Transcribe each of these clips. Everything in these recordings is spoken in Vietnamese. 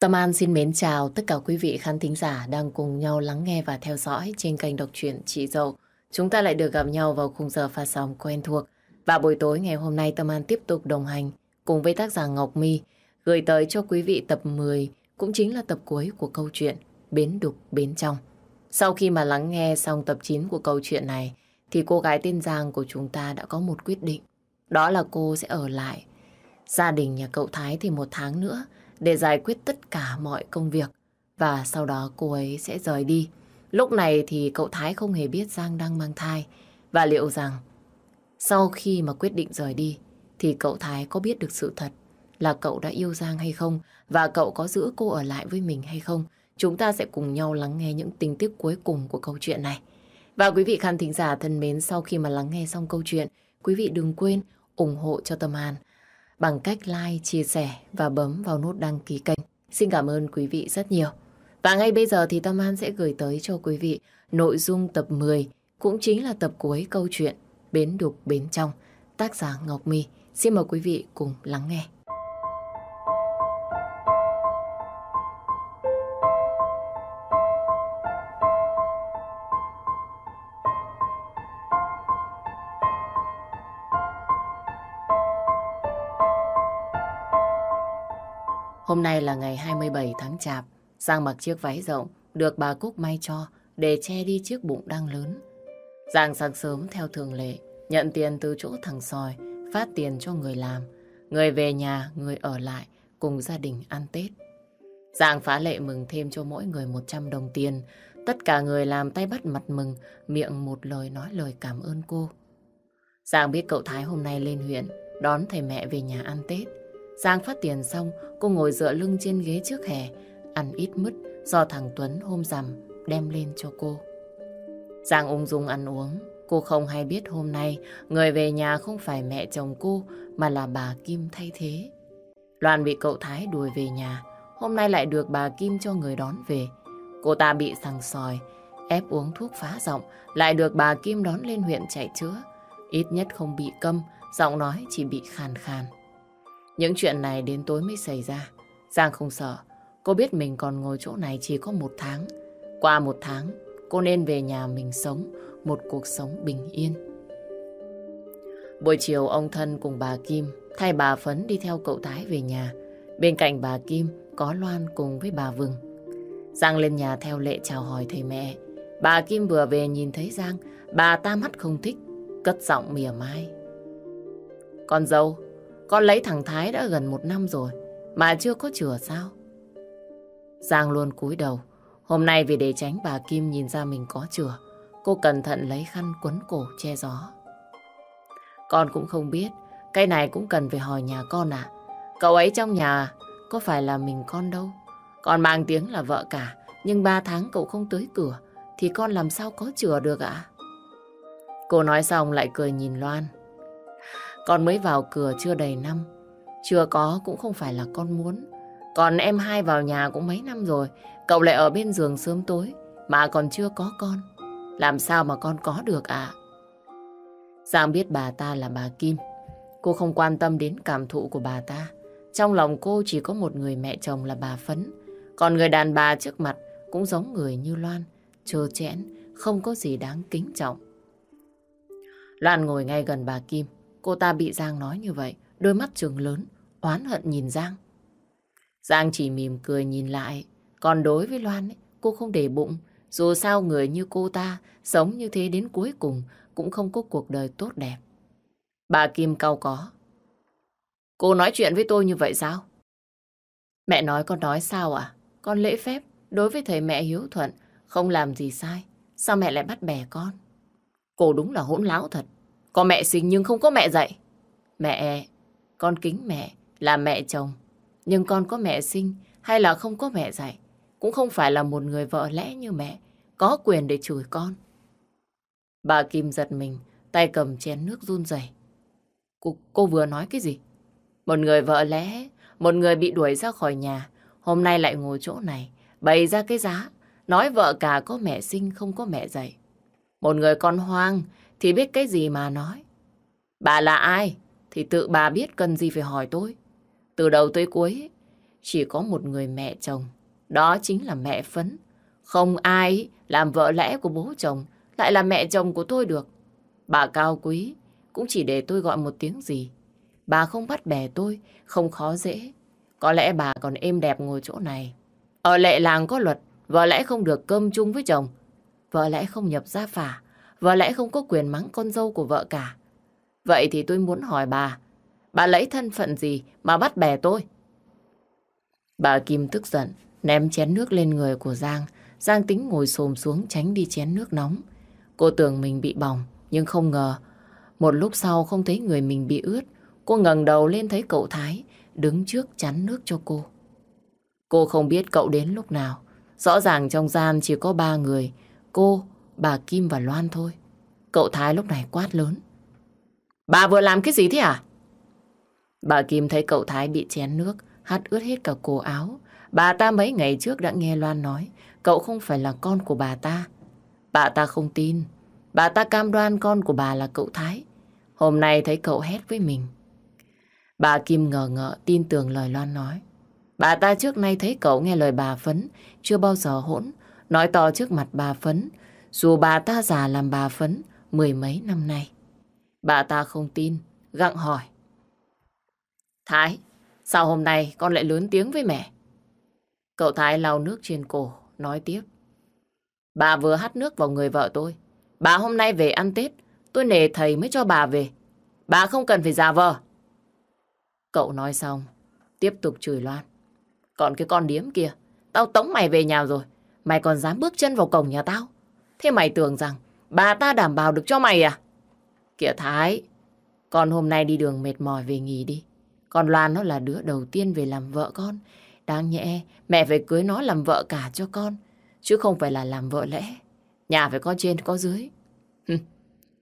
Tâm An xin mến chào tất cả quý vị khán thính giả đang cùng nhau lắng nghe và theo dõi trên kênh đọc truyện Chị Dậu. Chúng ta lại được gặp nhau vào khung giờ phát sóng quen thuộc. Và buổi tối ngày hôm nay Tâm An tiếp tục đồng hành cùng với tác giả Ngọc My, gửi tới cho quý vị tập 10 cũng chính là tập cuối của câu chuyện Bến Đục Bến Trong. Sau khi mà lắng nghe xong tập 9 của câu chuyện này, thì cô gái tên Giang của chúng ta đã có một quyết định. Đó là cô sẽ ở lại gia đình nhà cậu Thái thì một tháng nữa để giải quyết tất cả mọi công việc và sau đó cô ấy sẽ rời đi. Lúc này thì cậu Thái không hề biết Giang đang mang thai và liệu rằng sau khi mà quyết định rời đi thì cậu Thái có biết được sự thật là cậu đã yêu Giang hay không và cậu có giữ cô ở lại với mình hay không. Chúng ta sẽ cùng nhau lắng nghe những tình tiết cuối cùng của câu chuyện này. Và quý vị khán thính giả thân mến, sau khi mà lắng nghe xong câu chuyện, quý vị đừng quên ủng hộ cho Tâm An bằng cách like, chia sẻ và bấm vào nút đăng ký kênh. Xin cảm ơn quý vị rất nhiều. Và ngay bây giờ thì Tâm An sẽ gửi tới cho quý vị nội dung tập 10, cũng chính là tập cuối câu chuyện Bến Đục Bến Trong, tác giả Ngọc My. Xin mời quý vị cùng lắng nghe. Hôm nay là ngày 27 tháng Chạp, Giang mặc chiếc váy rộng được bà Cúc may cho để che đi chiếc bụng đang lớn. Giang sáng sớm theo thường lệ, nhận tiền từ chỗ thằng sòi, phát tiền cho người làm. Người về nhà, người ở lại, cùng gia đình ăn Tết. Giang phá lệ mừng thêm cho mỗi người 100 đồng tiền. Tất cả người làm tay bắt mặt mừng, miệng một lời nói lời cảm ơn cô. Giang biết cậu Thái hôm nay lên huyện, đón thầy mẹ về nhà ăn Tết. Giang phát tiền xong, cô ngồi dựa lưng trên ghế trước hè, ăn ít mứt do thằng Tuấn hôm rằm đem lên cho cô. Giang ung dung ăn uống, cô không hay biết hôm nay người về nhà không phải mẹ chồng cô mà là bà Kim thay thế. Loan bị cậu Thái đuổi về nhà, hôm nay lại được bà Kim cho người đón về. Cô ta bị sằng sòi, ép uống thuốc phá giọng, lại được bà Kim đón lên huyện chạy chữa. Ít nhất không bị câm, giọng nói chỉ bị khàn khàn. Những chuyện này đến tối mới xảy ra. Giang không sợ. Cô biết mình còn ngồi chỗ này chỉ có một tháng. Qua một tháng, cô nên về nhà mình sống một cuộc sống bình yên. Buổi chiều ông thân cùng bà Kim thay bà Phấn đi theo cậu Thái về nhà. Bên cạnh bà Kim có Loan cùng với bà Vừng. Giang lên nhà theo lệ chào hỏi thầy mẹ. Bà Kim vừa về nhìn thấy Giang, bà ta mắt không thích, cất giọng mỉa mai. Con dâu, con lấy thằng Thái đã gần một năm rồi, mà chưa có chừa sao? Giang luôn cúi đầu. Hôm nay vì để tránh bà Kim nhìn ra mình có chừa, cô cẩn thận lấy khăn quấn cổ che gió. Con cũng không biết, cái này cũng cần phải hỏi nhà con à. Cậu ấy trong nhà có phải là mình con đâu. Con mang tiếng là vợ cả, nhưng ba tháng cậu không tới cửa, thì con làm sao có chừa được ạ? Cô nói xong lại cười nhìn Loan. Con mới vào cửa chưa đầy năm. Chưa có cũng không phải là con muốn. Còn em hai vào nhà cũng mấy năm rồi. Cậu lại ở bên giường sớm tối mà còn chưa có con. Làm sao mà con có được ạ? À? Giang biết bà ta là bà Kim. Cô không quan tâm đến cảm thụ của bà ta. Trong lòng cô chỉ có một người mẹ chồng là bà Phấn. Còn người đàn bà trước mặt cũng giống người như Loan. Trơ chẽn, không có gì đáng kính trọng. Loan ngồi ngay gần bà Kim. Cô ta bị Giang nói như vậy, đôi mắt trường lớn, oán hận nhìn Giang. Giang chỉ mỉm cười nhìn lại, còn đối với Loan, ấy, cô không để bụng. Dù sao người như cô ta, sống như thế đến cuối cùng cũng không có cuộc đời tốt đẹp. Bà Kim cau có. Cô nói chuyện với tôi như vậy sao? Mẹ nói con nói sao à? Con lễ phép, đối với thầy mẹ hiếu thuận, không làm gì sai. Sao mẹ lại bắt bẻ con? Cô đúng là hỗn láo thật. Có mẹ sinh nhưng không có mẹ dạy. Mẹ, con kính mẹ là mẹ chồng. Nhưng con có mẹ sinh hay là không có mẹ dạy. Cũng không phải là một người vợ lẽ như mẹ. Có quyền để chửi con. Bà Kim giật mình, tay cầm chén nước run rẩy. Cô, cô vừa nói cái gì? Một người vợ lẽ, một người bị đuổi ra khỏi nhà. Hôm nay lại ngồi chỗ này, bày ra cái giá. Nói vợ cả có mẹ sinh không có mẹ dạy. Một người con hoang thì biết cái gì mà nói. Bà là ai? Thì tự bà biết cần gì phải hỏi tôi. Từ đầu tới cuối, chỉ có một người mẹ chồng. Đó chính là mẹ Phấn. Không ai làm vợ lẽ của bố chồng lại là mẹ chồng của tôi được. Bà cao quý cũng chỉ để tôi gọi một tiếng gì. Bà không bắt bẻ tôi, không khó dễ. Có lẽ bà còn êm đẹp ngồi chỗ này. Ở lệ làng có luật, vợ lẽ không được cơm chung với chồng. Vợ lẽ không nhập gia phả, vợ lẽ không có quyền mắng con dâu của vợ cả. Vậy thì tôi muốn hỏi bà, bà lấy thân phận gì mà bắt bè tôi? Bà Kim tức giận, ném chén nước lên người của Giang. Giang tính ngồi xồm xuống tránh đi chén nước nóng. Cô tưởng mình bị bỏng, nhưng không ngờ. Một lúc sau không thấy người mình bị ướt. Cô ngẩng đầu lên thấy cậu Thái đứng trước chắn nước cho cô. Cô không biết cậu đến lúc nào. Rõ ràng trong gian chỉ có ba người. Cô, bà Kim và Loan thôi. Cậu Thái lúc này quát lớn. Bà vừa làm cái gì thế à? Bà Kim thấy cậu Thái bị chén nước, hắt ướt hết cả cổ áo. Bà ta mấy ngày trước đã nghe Loan nói cậu không phải là con của bà ta. Bà ta không tin. Bà ta cam đoan con của bà là cậu Thái. Hôm nay thấy cậu hét với mình. Bà Kim ngờ ngợ tin tưởng lời Loan nói. Bà ta trước nay thấy cậu nghe lời bà Phấn, chưa bao giờ hỗn, nói to trước mặt bà Phấn, dù bà ta già làm bà Phấn mười mấy năm nay. Bà ta không tin, gặng hỏi. Thái, sao hôm nay con lại lớn tiếng với mẹ? Cậu Thái lau nước trên cổ, nói tiếp. Bà vừa hắt nước vào người vợ tôi. Bà hôm nay về ăn Tết, tôi nề thầy mới cho bà về. Bà không cần phải giả vờ. Cậu nói xong, tiếp tục chửi Loan. Còn cái con điếm kia, tao tống mày về nhà rồi. Mày còn dám bước chân vào cổng nhà tao. Thế mày tưởng rằng bà ta đảm bảo được cho mày à? Kìa Thái, con hôm nay đi đường mệt mỏi về nghỉ đi. Còn Loan nó là đứa đầu tiên về làm vợ con. Đáng nhẽ mẹ phải cưới nó làm vợ cả cho con. Chứ không phải là làm vợ lẽ. Nhà phải có trên có dưới.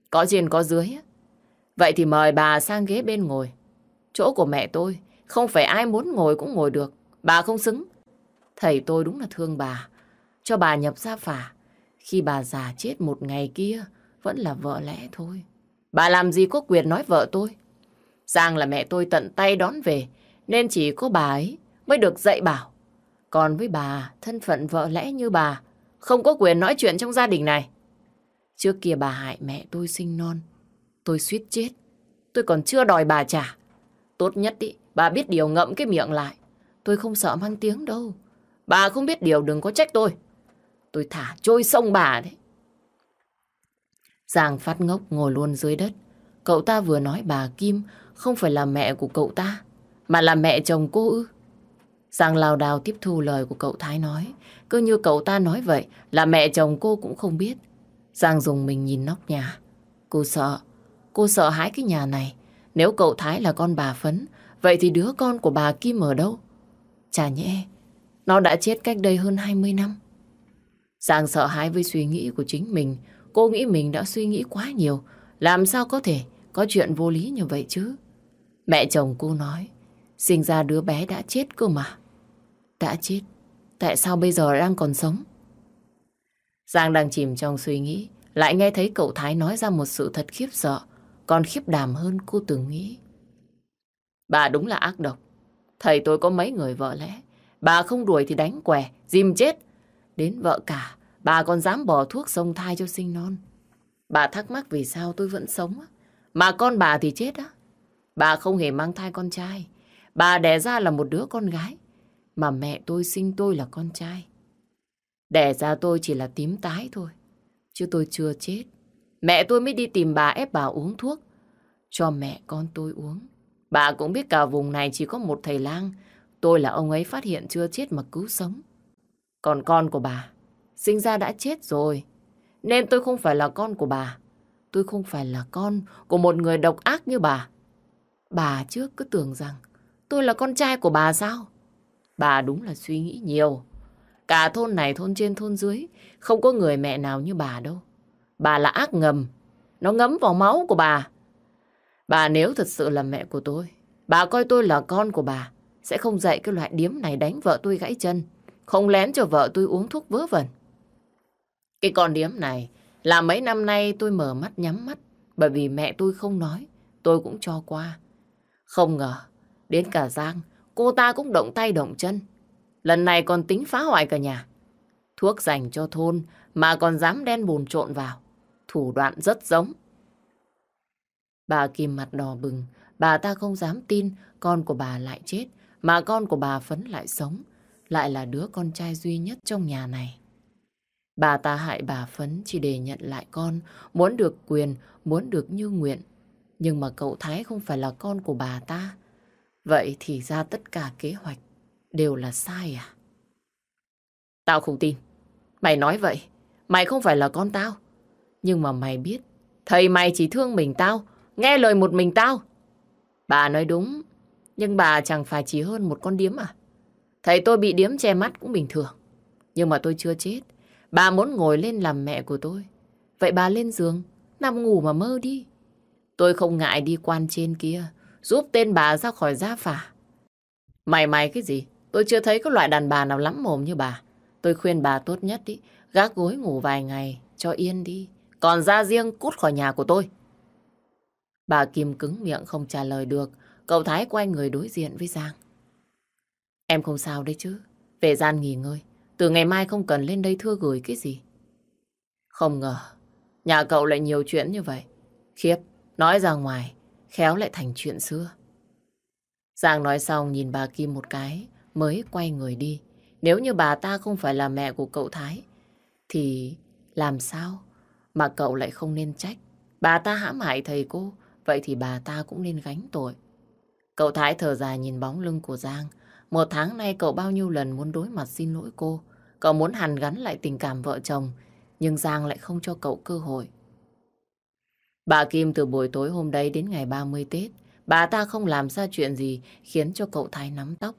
có trên có dưới. Vậy thì mời bà sang ghế bên ngồi. Chỗ của mẹ tôi, không phải ai muốn ngồi cũng ngồi được. Bà không xứng. Thầy tôi đúng là thương bà. Cho bà nhập gia phả. Khi bà già chết một ngày kia, vẫn là vợ lẽ thôi. Bà làm gì có quyền nói vợ tôi. Giang là mẹ tôi tận tay đón về, nên chỉ có bà ấy mới được dạy bảo. Còn với bà, thân phận vợ lẽ như bà, không có quyền nói chuyện trong gia đình này. Trước kia bà hại mẹ tôi sinh non, tôi suýt chết. Tôi còn chưa đòi bà trả. Tốt nhất ý, bà biết điều ngậm cái miệng lại. Tôi không sợ mang tiếng đâu. Bà không biết điều đừng có trách tôi. Tôi thả trôi sông bà đấy. Giang phát ngốc ngồi luôn dưới đất. Cậu ta vừa nói bà Kim không phải là mẹ của cậu ta, mà là mẹ chồng cô ư. Giang lao đào tiếp thu lời của cậu Thái nói. Cứ như cậu ta nói vậy là mẹ chồng cô cũng không biết. Giang dùng mình nhìn nóc nhà. Cô sợ. Cô sợ hãi cái nhà này. Nếu cậu Thái là con bà Phấn, vậy thì đứa con của bà Kim ở đâu? Chả nhẽ, nó đã chết cách đây hơn 20 năm. Giang sợ hãi với suy nghĩ của chính mình. Cô nghĩ mình đã suy nghĩ quá nhiều. Làm sao có thể có chuyện vô lý như vậy chứ? Mẹ chồng cô nói, sinh ra đứa bé đã chết cơ mà. Đã chết, tại sao bây giờ đang còn sống? Giang đang chìm trong suy nghĩ, lại nghe thấy cậu Thái nói ra một sự thật khiếp sợ, còn khiếp đảm hơn cô từng nghĩ. Bà đúng là ác độc. Thầy tôi có mấy người vợ lẽ. Bà không đuổi thì đánh què, dìm chết. Đến vợ cả, bà còn dám bỏ thuốc sông thai cho sinh non. Bà thắc mắc vì sao tôi vẫn sống, mà con bà thì chết á. Bà không hề mang thai con trai. Bà đẻ ra là một đứa con gái. Mà mẹ tôi sinh tôi là con trai. Đẻ ra tôi chỉ là tím tái thôi. Chứ tôi chưa chết. Mẹ tôi mới đi tìm bà ép bà uống thuốc. Cho mẹ con tôi uống. Bà cũng biết cả vùng này chỉ có một thầy lang. Tôi là ông ấy phát hiện chưa chết mà cứu sống. Còn con của bà, sinh ra đã chết rồi. Nên tôi không phải là con của bà. Tôi không phải là con của một người độc ác như bà. Bà trước cứ tưởng rằng tôi là con trai của bà sao? Bà đúng là suy nghĩ nhiều. Cả thôn này, thôn trên, thôn dưới, không có người mẹ nào như bà đâu. Bà là ác ngầm. Nó ngấm vào máu của bà. Bà nếu thật sự là mẹ của tôi, bà coi tôi là con của bà, sẽ không dạy cái loại điếm này đánh vợ tôi gãy chân, không lén cho vợ tôi uống thuốc vớ vẩn. Cái con điếm này là mấy năm nay tôi mở mắt nhắm mắt, bởi vì mẹ tôi không nói, tôi cũng cho qua. Không ngờ, đến cả Giang cô ta cũng động tay động chân. Lần này còn tính phá hoại cả nhà. Thuốc dành cho thôn mà còn dám đen bùn trộn vào. Thủ đoạn rất giống. Bà Kim mặt đỏ bừng, bà ta không dám tin con của bà lại chết, mà con của bà Phấn lại sống, lại là đứa con trai duy nhất trong nhà này. Bà ta hại bà Phấn chỉ để nhận lại con, muốn được quyền, muốn được như nguyện. Nhưng mà cậu Thái không phải là con của bà ta. Vậy thì ra tất cả kế hoạch đều là sai à? Tao không tin. Mày nói vậy, mày không phải là con tao. Nhưng mà mày biết, thầy mày chỉ thương mình tao, nghe lời một mình tao. Bà nói đúng, nhưng bà chẳng phải chỉ hơn một con điếm à? Thầy tôi bị điếm che mắt cũng bình thường. Nhưng mà tôi chưa chết. Bà muốn ngồi lên làm mẹ của tôi. Vậy bà lên giường, nằm ngủ mà mơ đi. Tôi không ngại đi quan trên kia, giúp tên bà ra khỏi gia phả. Mày mày cái gì? Tôi chưa thấy có loại đàn bà nào lắm mồm như bà. Tôi khuyên bà tốt nhất đi, gác gối ngủ vài ngày, cho yên đi. Còn ra riêng cút khỏi nhà của tôi. Bà Kim cứng miệng không trả lời được. Cậu Thái quay người đối diện với Giang. Em không sao đấy chứ. Về gian nghỉ ngơi. Từ ngày mai không cần lên đây thưa gửi cái gì. Không ngờ, nhà cậu lại nhiều chuyện như vậy. Khiếp, nói ra ngoài, khéo lại thành chuyện xưa. Giang nói xong nhìn bà Kim một cái, mới quay người đi. Nếu như bà ta không phải là mẹ của cậu Thái, thì làm sao mà cậu lại không nên trách. Bà ta hãm hại thầy cô, vậy thì bà ta cũng nên gánh tội. Cậu Thái thở dài nhìn bóng lưng của Giang. Một tháng nay cậu bao nhiêu lần muốn đối mặt xin lỗi cô. Cậu muốn hàn gắn lại tình cảm vợ chồng, nhưng Giang lại không cho cậu cơ hội. Bà Kim từ buổi tối hôm đấy đến ngày 30 Tết, bà ta không làm ra chuyện gì khiến cho cậu Thái nắm tóc.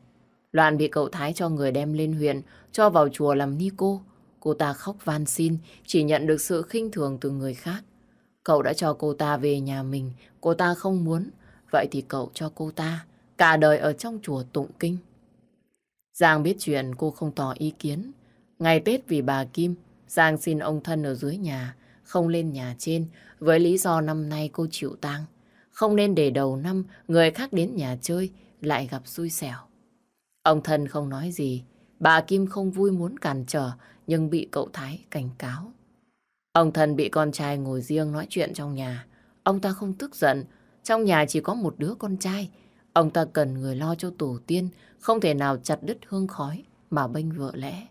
Loan bị cậu Thái cho người đem lên huyện, cho vào chùa làm ni cô. Cô ta khóc van xin, chỉ nhận được sự khinh thường từ người khác. Cậu đã cho cô ta về nhà mình, cô ta không muốn. Vậy thì cậu cho cô ta cả đời ở trong chùa tụng kinh. Giang biết chuyện cô không tỏ ý kiến. Ngày Tết vì bà Kim, Giang xin ông thân ở dưới nhà, không lên nhà trên, với lý do năm nay cô chịu tang. Không nên để đầu năm người khác đến nhà chơi lại gặp xui xẻo. Ông thân không nói gì, bà Kim không vui muốn cản trở nhưng bị cậu Thái cảnh cáo. Ông thân bị con trai ngồi riêng nói chuyện trong nhà. Ông ta không tức giận, trong nhà chỉ có một đứa con trai. Ông ta cần người lo cho tổ tiên, không thể nào chặt đứt hương khói mà bênh vợ lẽ.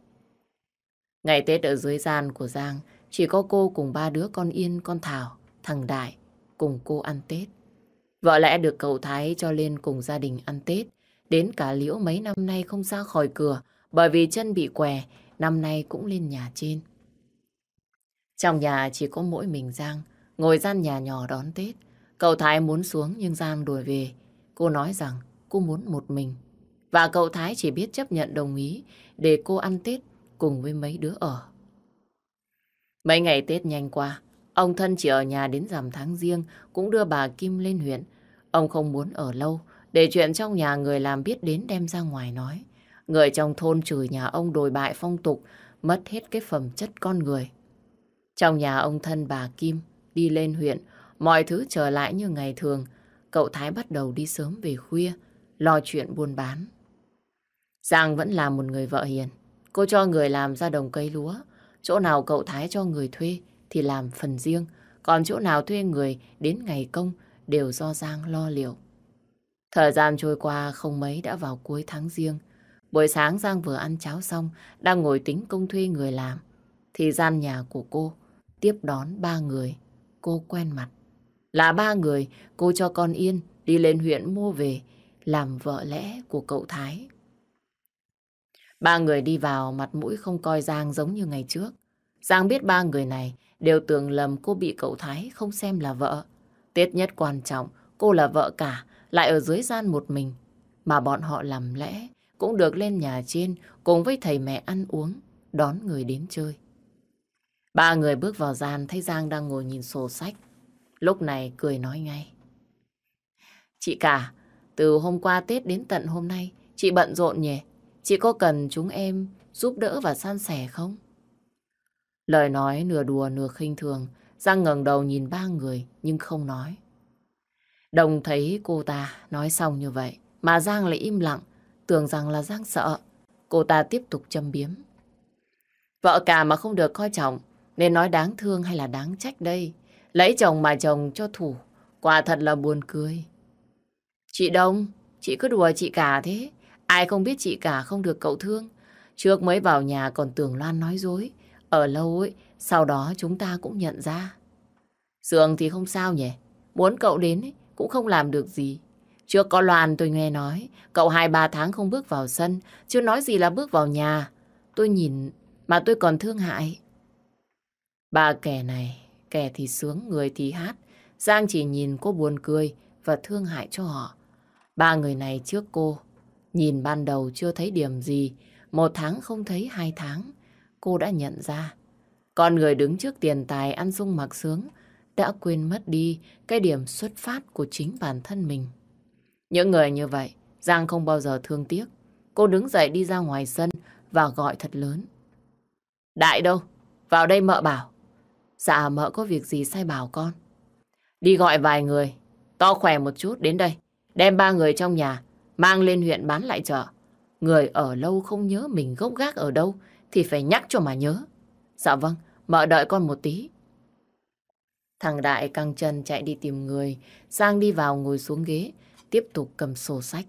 Ngày Tết ở dưới gian của Giang, chỉ có cô cùng ba đứa con Yên, con Thảo, thằng Đại cùng cô ăn Tết. Vợ lẽ được cậu Thái cho lên cùng gia đình ăn Tết. Đến cả Liễu mấy năm nay không ra khỏi cửa bởi vì chân bị què, năm nay cũng lên nhà trên. Trong nhà chỉ có mỗi mình Giang, ngồi gian nhà nhỏ đón Tết. Cậu Thái muốn xuống nhưng Giang đuổi về. Cô nói rằng cô muốn một mình. Và cậu Thái chỉ biết chấp nhận đồng ý để cô ăn Tết cùng với mấy đứa ở. Mấy ngày Tết nhanh qua, ông thân chỉ ở nhà đến rằm tháng riêng cũng đưa bà Kim lên huyện. Ông không muốn ở lâu, để chuyện trong nhà người làm biết đến đem ra ngoài nói. Người trong thôn chửi nhà ông đồi bại phong tục, mất hết cái phẩm chất con người. Trong nhà ông thân bà Kim đi lên huyện, mọi thứ trở lại như ngày thường. Cậu Thái bắt đầu đi sớm về khuya, lo chuyện buôn bán. Giang vẫn là một người vợ hiền. Cô cho người làm ra đồng cây lúa. Chỗ nào cậu Thái cho người thuê thì làm phần riêng. Còn chỗ nào thuê người đến ngày công đều do Giang lo liệu. Thời gian trôi qua không mấy đã vào cuối tháng riêng. Buổi sáng Giang vừa ăn cháo xong, đang ngồi tính công thuê người làm. Thì gian nhà của cô tiếp đón ba người cô quen mặt. Là ba người cô cho con Yên đi lên huyện mua về làm vợ lẽ của cậu Thái. Ba người đi vào mặt mũi không coi Giang giống như ngày trước. Giang biết ba người này đều tưởng lầm cô bị cậu Thái không xem là vợ. Tiết nhất quan trọng, cô là vợ cả, lại ở dưới gian một mình. Mà bọn họ làm lẽ cũng được lên nhà trên cùng với thầy mẹ ăn uống, đón người đến chơi. Ba người bước vào gian thấy Giang đang ngồi nhìn sổ sách. Lúc này cười nói ngay. Chị cả, từ hôm qua Tết đến tận hôm nay, chị bận rộn nhỉ? Chị có cần chúng em giúp đỡ và san sẻ không? Lời nói nửa đùa nửa khinh thường, Giang ngẩng đầu nhìn ba người nhưng không nói. Đồng thấy cô ta nói xong như vậy, mà Giang lại im lặng, tưởng rằng là Giang sợ. Cô ta tiếp tục châm biếm. Vợ cả mà không được coi trọng, nên nói đáng thương hay là đáng trách đây. Lấy chồng mà chồng cho thủ, quả thật là buồn cười. Chị Đông, chị cứ đùa chị cả thế. Ai không biết chị cả không được cậu thương. Trước mới vào nhà còn tưởng Loan nói dối. Ở lâu ấy, sau đó chúng ta cũng nhận ra. Sương thì không sao nhỉ. Muốn cậu đến ấy, cũng không làm được gì. Trước có Loan tôi nghe nói, cậu hai ba tháng không bước vào sân, chưa nói gì là bước vào nhà. Tôi nhìn mà tôi còn thương hại. Ba kẻ này, kẻ thì sướng, người thì hát. Giang chỉ nhìn cô buồn cười và thương hại cho họ. Ba người này trước cô, nhìn ban đầu chưa thấy điểm gì, một tháng không thấy hai tháng, cô đã nhận ra. Con người đứng trước tiền tài ăn sung mặc sướng, đã quên mất đi cái điểm xuất phát của chính bản thân mình. Những người như vậy, Giang không bao giờ thương tiếc. Cô đứng dậy đi ra ngoài sân và gọi thật lớn. Đại đâu? Vào đây mợ bảo. Dạ mợ có việc gì sai bảo con. Đi gọi vài người, to khỏe một chút đến đây. Đem ba người trong nhà, mang lên huyện bán lại chợ. Người ở lâu không nhớ mình gốc gác ở đâu, thì phải nhắc cho mà nhớ. Dạ vâng, mợ đợi con một tí. Thằng Đại căng chân chạy đi tìm người, Giang đi vào ngồi xuống ghế, tiếp tục cầm sổ sách.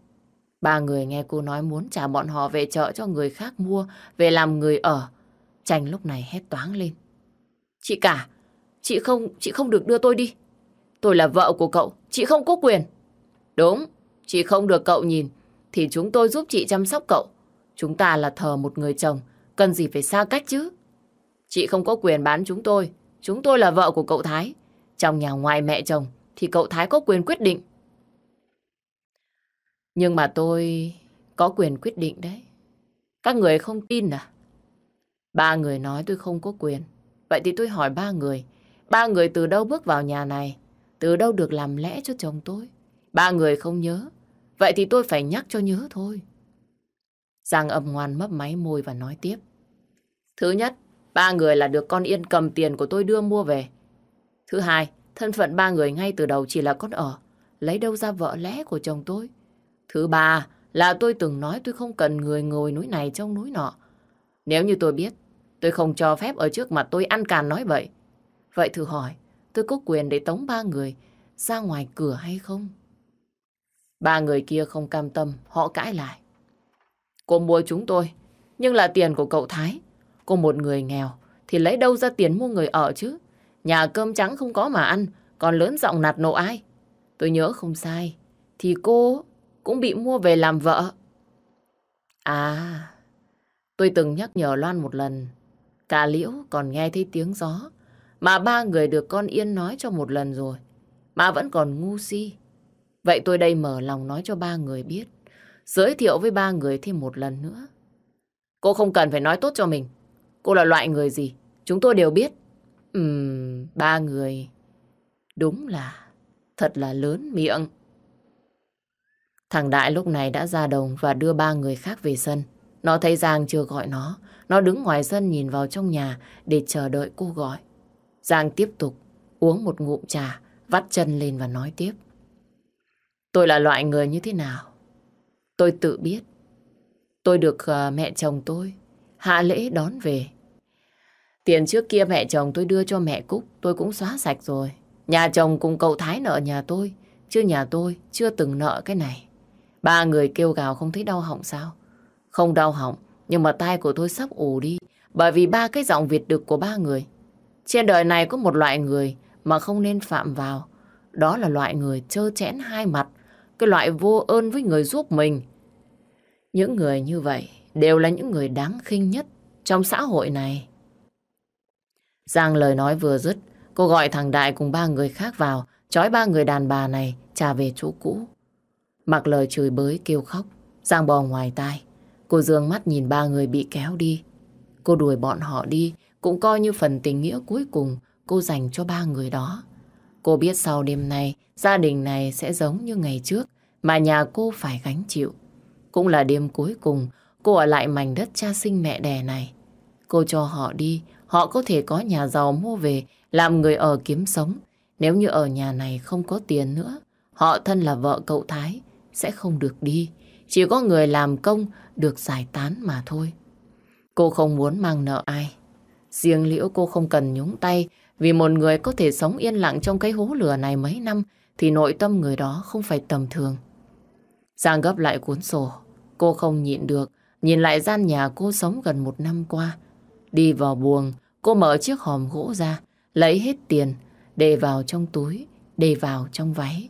Ba người nghe cô nói muốn trả bọn họ về chợ cho người khác mua, về làm người ở. Tranh lúc này hét toáng lên. Chị cả, chị không, chị không được đưa tôi đi. Tôi là vợ của cậu, chị không có quyền. Đúng, chị không được cậu nhìn, thì chúng tôi giúp chị chăm sóc cậu. Chúng ta là thờ một người chồng, cần gì phải xa cách chứ. Chị không có quyền bán chúng tôi, chúng tôi là vợ của cậu Thái. Trong nhà ngoài mẹ chồng thì cậu Thái có quyền quyết định. Nhưng mà tôi có quyền quyết định đấy. Các người không tin à? Ba người nói tôi không có quyền. Vậy thì tôi hỏi ba người. Ba người từ đâu bước vào nhà này? Từ đâu được làm lẽ cho chồng tôi? Ba người không nhớ. Vậy thì tôi phải nhắc cho nhớ thôi. Giang âm ngoan mấp máy môi và nói tiếp. Thứ nhất, ba người là được con Yên cầm tiền của tôi đưa mua về. Thứ hai, thân phận ba người ngay từ đầu chỉ là con ở. Lấy đâu ra vợ lẽ của chồng tôi? Thứ ba là tôi từng nói tôi không cần người ngồi núi này trong núi nọ. Nếu như tôi biết, tôi không cho phép ở trước mặt tôi ăn càn nói vậy. Vậy thử hỏi, tôi có quyền để tống ba người ra ngoài cửa hay không? Ba người kia không cam tâm, họ cãi lại. Cô mua chúng tôi, nhưng là tiền của cậu Thái. Cô một người nghèo, thì lấy đâu ra tiền mua người ở chứ? Nhà cơm trắng không có mà ăn, còn lớn giọng nạt nộ ai? Tôi nhớ không sai, thì cô cũng bị mua về làm vợ. À, tôi từng nhắc nhở Loan một lần. Cả Liễu còn nghe thấy tiếng gió, mà ba người được con Yên nói cho một lần rồi, mà vẫn còn ngu si. Vậy tôi đây mở lòng nói cho ba người biết, giới thiệu với ba người thêm một lần nữa. Cô không cần phải nói tốt cho mình. Cô là loại người gì? Chúng tôi đều biết. Ừm, ba người. Đúng là, thật là lớn miệng. Thằng Đại lúc này đã ra đồng và đưa ba người khác về sân. Nó thấy Giang chưa gọi nó. Nó đứng ngoài sân nhìn vào trong nhà để chờ đợi cô gọi. Giang tiếp tục uống một ngụm trà, vắt chân lên và nói tiếp. Tôi là loại người như thế nào? Tôi tự biết. Tôi được uh, mẹ chồng tôi hạ lễ đón về. Tiền trước kia mẹ chồng tôi đưa cho mẹ Cúc, tôi cũng xóa sạch rồi. Nhà chồng cùng cậu Thái nợ nhà tôi, chứ nhà tôi chưa từng nợ cái này. Ba người kêu gào không thấy đau họng sao? Không đau họng, nhưng mà tai của tôi sắp ù đi bởi vì ba cái giọng Việt đực của ba người. Trên đời này có một loại người mà không nên phạm vào. Đó là loại người trơ chẽn hai mặt, cái loại vô ơn với người giúp mình. Những người như vậy đều là những người đáng khinh nhất trong xã hội này. Giang lời nói vừa dứt, cô gọi thằng Đại cùng ba người khác vào, trói ba người đàn bà này trả về chỗ cũ. Mặc lời chửi bới kêu khóc, Giang bò ngoài tai. Cô dương mắt nhìn ba người bị kéo đi. Cô đuổi bọn họ đi, cũng coi như phần tình nghĩa cuối cùng cô dành cho ba người đó. Cô biết sau đêm nay, gia đình này sẽ giống như ngày trước, mà nhà cô phải gánh chịu. Cũng là đêm cuối cùng, cô ở lại mảnh đất cha sinh mẹ đẻ này. Cô cho họ đi, họ có thể có nhà giàu mua về, làm người ở kiếm sống. Nếu như ở nhà này không có tiền nữa, họ thân là vợ cậu Thái, sẽ không được đi. chỉ có người làm công được giải tán mà thôi. Cô không muốn mang nợ ai. Riêng Liễu cô không cần nhúng tay vì một người có thể sống yên lặng trong cái hố lửa này mấy năm thì nội tâm người đó không phải tầm thường. Giang gấp lại cuốn sổ. Cô không nhịn được, nhìn lại gian nhà cô sống gần một năm qua. Đi vào buồng, cô mở chiếc hòm gỗ ra, lấy hết tiền, để vào trong túi, để vào trong váy.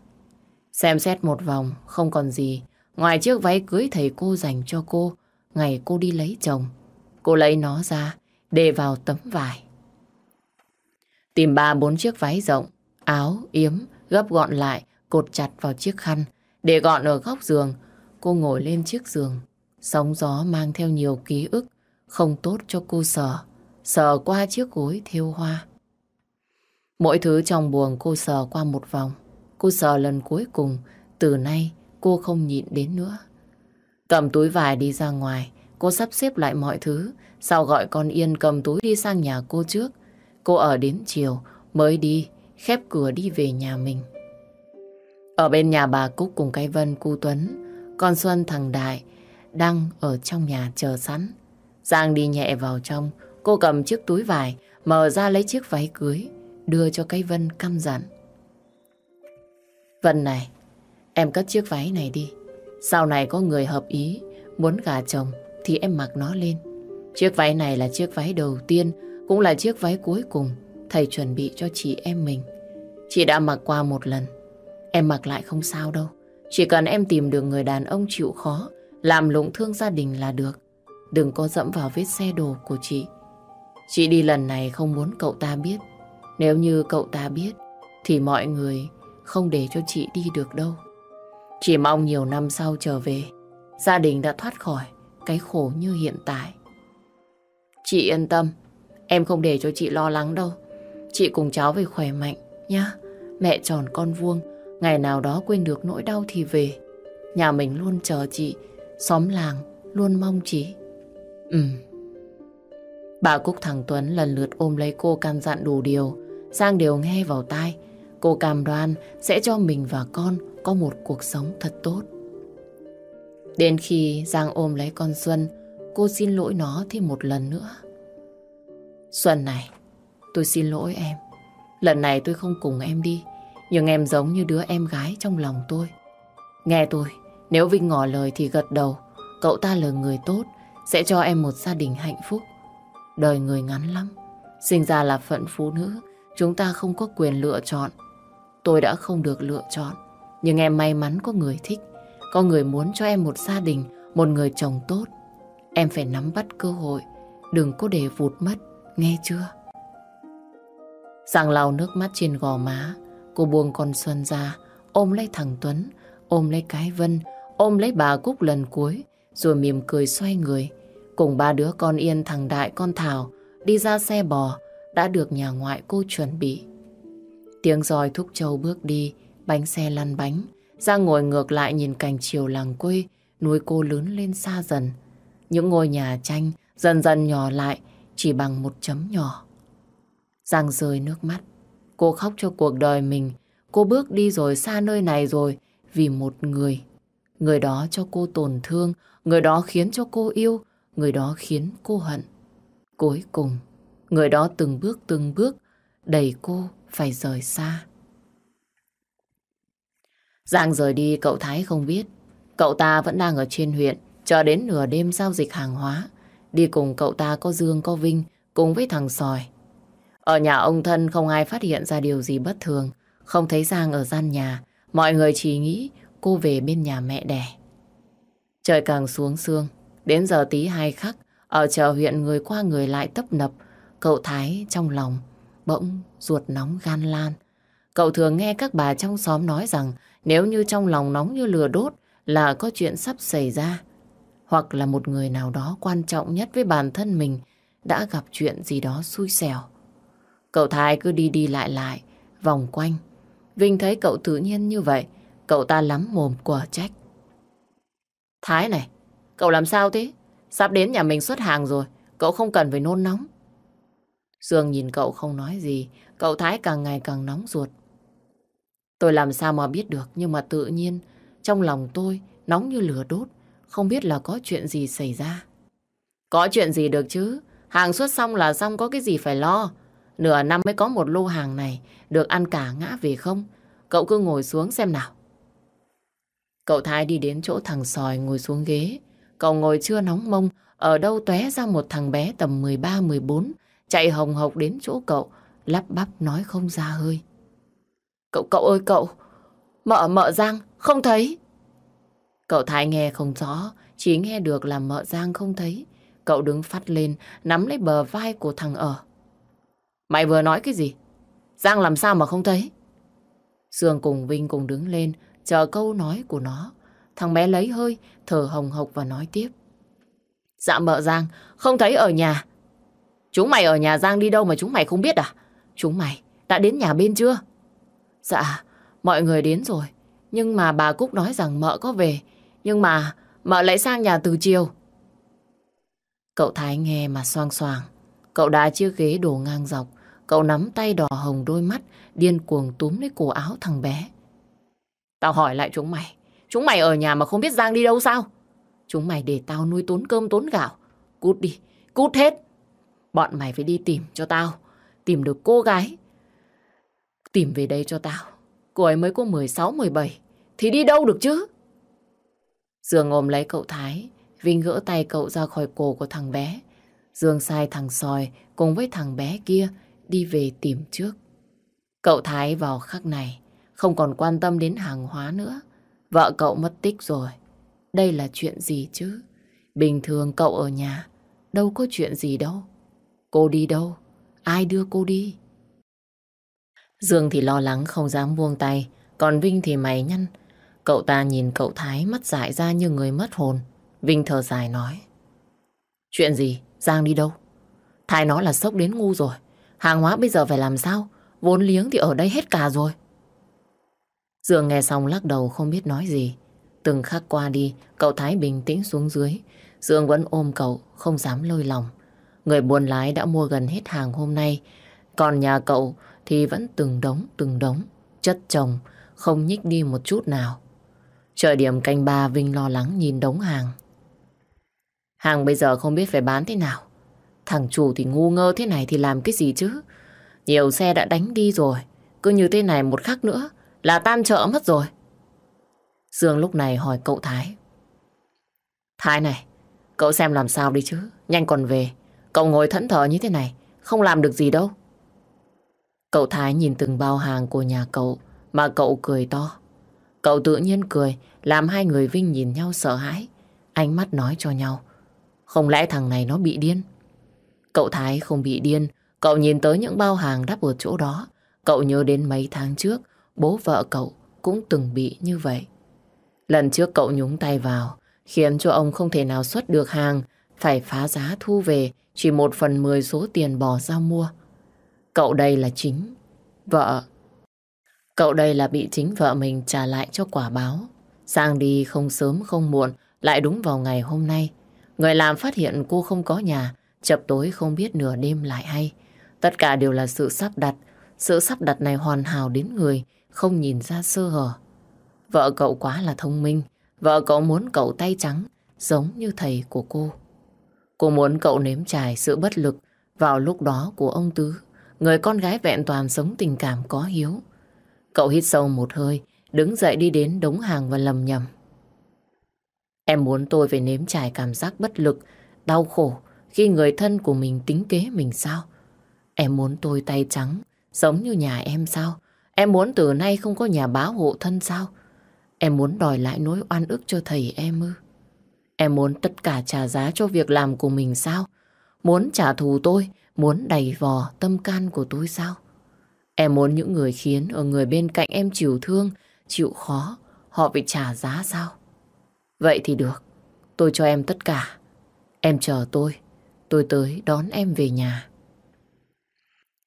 Xem xét một vòng, không còn gì, ngoài chiếc váy cưới thầy cô dành cho cô, ngày cô đi lấy chồng. Cô lấy nó ra, để vào tấm vải. Tìm ba bốn chiếc váy rộng, áo, yếm, gấp gọn lại, cột chặt vào chiếc khăn, để gọn ở góc giường. Cô ngồi lên chiếc giường, sóng gió mang theo nhiều ký ức, không tốt cho cô sờ, sờ qua chiếc gối thiêu hoa. Mỗi thứ trong buồng cô sờ qua một vòng, cô sờ lần cuối cùng, từ nay cô không nhịn đến nữa. Cầm túi vải đi ra ngoài, cô sắp xếp lại mọi thứ, sau gọi con Yên cầm túi đi sang nhà cô trước. Cô ở đến chiều mới đi, khép cửa đi về nhà mình. Ở bên nhà bà Cúc cùng cái Vân, cu Tuấn, con Xuân thằng Đại đang ở trong nhà chờ sẵn. Giang đi nhẹ vào trong, cô cầm chiếc túi vải, mở ra lấy chiếc váy cưới, đưa cho cái Vân căm dặn. Vân này, em cất chiếc váy này đi. Sau này có người hợp ý, muốn gả chồng thì em mặc nó lên. Chiếc váy này là chiếc váy đầu tiên, cũng là chiếc váy cuối cùng thầy chuẩn bị cho chị em mình. Chị đã mặc qua một lần, em mặc lại không sao đâu. Chỉ cần em tìm được người đàn ông chịu khó, làm lụng thương gia đình là được. Đừng có dẫm vào vết xe đồ của chị. Chị đi lần này không muốn cậu ta biết. Nếu như cậu ta biết, thì mọi người không để cho chị đi được đâu. Chỉ mong nhiều năm sau trở về, gia đình đã thoát khỏi cái khổ như hiện tại. Chị yên tâm, em không để cho chị lo lắng đâu. Chị cùng cháu về khỏe mạnh nhá. Mẹ tròn con vuông, ngày nào đó quên được nỗi đau thì về. Nhà mình luôn chờ chị, xóm làng luôn mong chị. Ừ. Bà Cúc thằng Tuấn lần lượt ôm lấy cô cam dặn đủ điều. Giang đều nghe vào tai. Cô cam đoan sẽ cho mình và con có một cuộc sống thật tốt. Đến khi Giang ôm lấy con Xuân, cô xin lỗi nó thêm một lần nữa. Xuân này, tôi xin lỗi em. Lần này tôi không cùng em đi, nhưng em giống như đứa em gái trong lòng tôi. Nghe tôi, nếu Vinh ngỏ lời thì gật đầu. Cậu ta là người tốt, sẽ cho em một gia đình hạnh phúc. Đời người ngắn lắm, sinh ra là phận phụ nữ, chúng ta không có quyền lựa chọn. Tôi đã không được lựa chọn, nhưng em may mắn có người thích, có người muốn cho em một gia đình, một người chồng tốt. Em phải nắm bắt cơ hội, đừng có để vụt mất, nghe chưa? Giang lau nước mắt trên gò má, cô buông con Xuân ra, ôm lấy thằng Tuấn, ôm lấy cái Vân, ôm lấy bà Cúc lần cuối, rồi mỉm cười xoay người. Cùng ba đứa con Yên thằng Đại con Thảo đi ra xe bò đã được nhà ngoại cô chuẩn bị. Tiếng roi thúc châu bước đi, bánh xe lăn bánh. Giang ngồi ngược lại nhìn cảnh chiều làng quê, núi cô lớn lên xa dần. Những ngôi nhà tranh dần dần nhỏ lại chỉ bằng một chấm nhỏ. Giang rơi nước mắt. Cô khóc cho cuộc đời mình. Cô bước đi rồi xa nơi này rồi vì một người. Người đó cho cô tổn thương, người đó khiến cho cô yêu, người đó khiến cô hận. Cuối cùng, người đó từng bước từng bước đẩy cô phải rời xa. Giang rời đi cậu Thái không biết. Cậu ta vẫn đang ở trên huyện, cho đến nửa đêm giao dịch hàng hóa. Đi cùng cậu ta có Dương có Vinh, cùng với thằng Sòi. Ở nhà ông thân không ai phát hiện ra điều gì bất thường. Không thấy Giang ở gian nhà, mọi người chỉ nghĩ cô về bên nhà mẹ đẻ. Trời càng xuống sương, đến giờ tí hai khắc, ở chợ huyện người qua người lại tấp nập, cậu Thái trong lòng bỗng ruột nóng gan lan. Cậu thường nghe các bà trong xóm nói rằng nếu như trong lòng nóng như lửa đốt là có chuyện sắp xảy ra. Hoặc là một người nào đó quan trọng nhất với bản thân mình đã gặp chuyện gì đó xui xẻo. Cậu Thái cứ đi đi lại lại, vòng quanh. Vinh thấy cậu tự nhiên như vậy, cậu ta lắm mồm quả trách. Thái này, cậu làm sao thế? Sắp đến nhà mình xuất hàng rồi, cậu không cần phải nôn nóng. Dương nhìn cậu không nói gì, cậu Thái càng ngày càng nóng ruột. Tôi làm sao mà biết được, nhưng mà tự nhiên, trong lòng tôi nóng như lửa đốt, không biết là có chuyện gì xảy ra. Có chuyện gì được chứ, hàng xuất xong là xong có cái gì phải lo. Nửa năm mới có một lô hàng này, được ăn cả ngã về không? Cậu cứ ngồi xuống xem nào. Cậu Thái đi đến chỗ thằng sòi ngồi xuống ghế. Cậu ngồi chưa nóng mông, ở đâu tóe ra một thằng bé tầm 13-14, chạy hồng hộc đến chỗ cậu, lắp bắp nói không ra hơi. Cậu, cậu ơi cậu, mợ mợ Giang, không thấy. Cậu Thái nghe không rõ, chỉ nghe được là mợ Giang không thấy. Cậu đứng phát lên, nắm lấy bờ vai của thằng ở. Mày vừa nói cái gì? Giang làm sao mà không thấy? Sương cùng Vinh cùng đứng lên, chờ câu nói của nó. Thằng bé lấy hơi, thở hồng hộc và nói tiếp. Dạ mợ Giang, không thấy ở nhà. Chúng mày ở nhà Giang đi đâu mà chúng mày không biết à? Chúng mày đã đến nhà bên chưa? Dạ, mọi người đến rồi. Nhưng mà bà Cúc nói rằng mợ có về. Nhưng mà mợ lại sang nhà từ chiều. Cậu Thái nghe mà xoang xoàng. Cậu đá chiếc ghế đổ ngang dọc. Cậu nắm tay đỏ hồng đôi mắt, điên cuồng túm lấy cổ áo thằng bé. Tao hỏi lại chúng mày. Chúng mày ở nhà mà không biết Giang đi đâu sao? Chúng mày để tao nuôi tốn cơm tốn gạo. Cút đi, cút hết. Bọn mày phải đi tìm cho tao. Tìm được cô gái. Tìm về đây cho tao. Cô ấy mới có 16, 17. Thì đi đâu được chứ? Dương ôm lấy cậu Thái. Vinh gỡ tay cậu ra khỏi cổ của thằng bé. Dương sai thằng sòi cùng với thằng bé kia đi về tìm trước. Cậu Thái vào khắc này không còn quan tâm đến hàng hóa nữa. Vợ cậu mất tích rồi. Đây là chuyện gì chứ? Bình thường cậu ở nhà, đâu có chuyện gì đâu. Cô đi đâu? Ai đưa cô đi? Dương thì lo lắng không dám buông tay, còn Vinh thì mày nhăn. Cậu ta nhìn cậu Thái mắt dại ra như người mất hồn. Vinh thở dài nói. Chuyện gì? Giang đi đâu? Thái nó là sốc đến ngu rồi. Hàng hóa bây giờ phải làm sao? Vốn liếng thì ở đây hết cả rồi. Dương nghe xong lắc đầu không biết nói gì. Từng khắc qua đi, cậu Thái bình tĩnh xuống dưới. Dương vẫn ôm cậu, không dám lôi lòng. Người buôn lái đã mua gần hết hàng hôm nay. Còn nhà cậu thì vẫn từng đống, từng đống. Chất chồng, không nhích đi một chút nào. Trời điểm canh ba Vinh lo lắng nhìn đống hàng. Hàng bây giờ không biết phải bán thế nào. Thằng chủ thì ngu ngơ thế này thì làm cái gì chứ? Nhiều xe đã đánh đi rồi. Cứ như thế này một khắc nữa là tan chợ mất rồi. Dương lúc này hỏi cậu Thái. Thái này, cậu xem làm sao đi chứ, nhanh còn về. Cậu ngồi thẫn thờ như thế này, không làm được gì đâu. Cậu Thái nhìn từng bao hàng của nhà cậu mà cậu cười to. Cậu tự nhiên cười, làm hai người Vinh nhìn nhau sợ hãi. Ánh mắt nói cho nhau. Không lẽ thằng này nó bị điên? Cậu Thái không bị điên. Cậu nhìn tới những bao hàng đắp ở chỗ đó. Cậu nhớ đến mấy tháng trước, bố vợ cậu cũng từng bị như vậy. Lần trước cậu nhúng tay vào, khiến cho ông không thể nào xuất được hàng, phải phá giá thu về chỉ một phần mười số tiền bỏ ra mua. Cậu đây là chính vợ. Cậu đây là bị chính vợ mình trả lại cho quả báo. Sang đi không sớm không muộn, lại đúng vào ngày hôm nay. Người làm phát hiện cô không có nhà, chập tối không biết nửa đêm lại hay. Tất cả đều là sự sắp đặt. Sự sắp đặt này hoàn hảo đến người, không nhìn ra sơ hở. Vợ cậu quá là thông minh. Vợ cậu muốn cậu tay trắng, giống như thầy của cô. Cô muốn cậu nếm trải sự bất lực vào lúc đó của ông Tứ, người con gái vẹn toàn sống tình cảm có hiếu. Cậu hít sâu một hơi, đứng dậy đi đến đống hàng và lầm nhầm. Em muốn tôi phải nếm trải cảm giác bất lực, đau khổ khi người thân của mình tính kế mình sao? Em muốn tôi tay trắng, giống như nhà em sao? Em muốn từ nay không có nhà báo hộ thân sao? Em muốn đòi lại nỗi oan ức cho thầy em ư? Em muốn tất cả trả giá cho việc làm của mình sao? Muốn trả thù tôi, muốn đầy vò tâm can của tôi sao? Em muốn những người khiến ở người bên cạnh em chịu thương, chịu khó, họ phải trả giá sao? Vậy thì được, tôi cho em tất cả. Em chờ tôi, tôi tới đón em về nhà.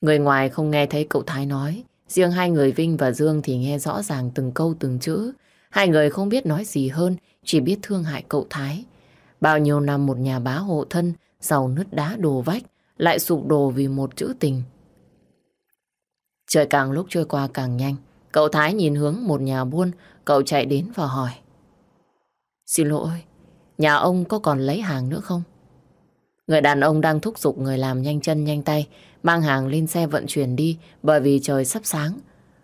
Người ngoài không nghe thấy cậu Thái nói, riêng hai người Vinh và Dương thì nghe rõ ràng từng câu từng chữ. Hai người không biết nói gì hơn, chỉ biết thương hại cậu Thái. Bao nhiêu năm một nhà bá hộ thân, giàu nứt đá đồ vách, lại sụp đổ vì một chữ tình. Trời càng lúc trôi qua càng nhanh, cậu Thái nhìn hướng một nhà buôn, cậu chạy đến và hỏi. Xin lỗi, nhà ông có còn lấy hàng nữa không? Người đàn ông đang thúc giục người làm nhanh chân nhanh tay, mang hàng lên xe vận chuyển đi bởi vì trời sắp sáng.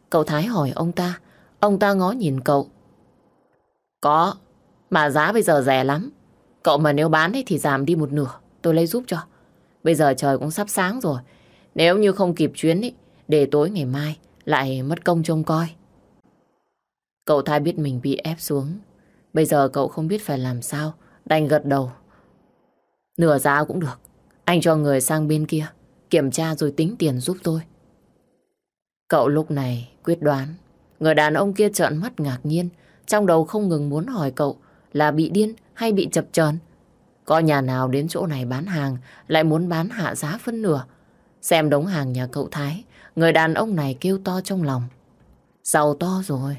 Cậu Thái hỏi ông ta, ông ta ngó nhìn cậu. Có, mà giá bây giờ rẻ lắm. Cậu mà nếu bán ấy thì giảm đi một nửa, tôi lấy giúp cho. Bây giờ trời cũng sắp sáng rồi. Nếu như không kịp chuyến ấy, để tối ngày mai lại mất công trông coi. Cậu Thái biết mình bị ép xuống. Bây giờ cậu không biết phải làm sao, đành gật đầu. Nửa giá cũng được. Anh cho người sang bên kia, kiểm tra rồi tính tiền giúp tôi. Cậu lúc này quyết đoán. Người đàn ông kia trợn mắt ngạc nhiên, trong đầu không ngừng muốn hỏi cậu là bị điên hay bị chập chờn. Có nhà nào đến chỗ này bán hàng lại muốn bán hạ giá phân nửa. Xem đống hàng nhà cậu Thái, người đàn ông này kêu to trong lòng. Giàu to rồi.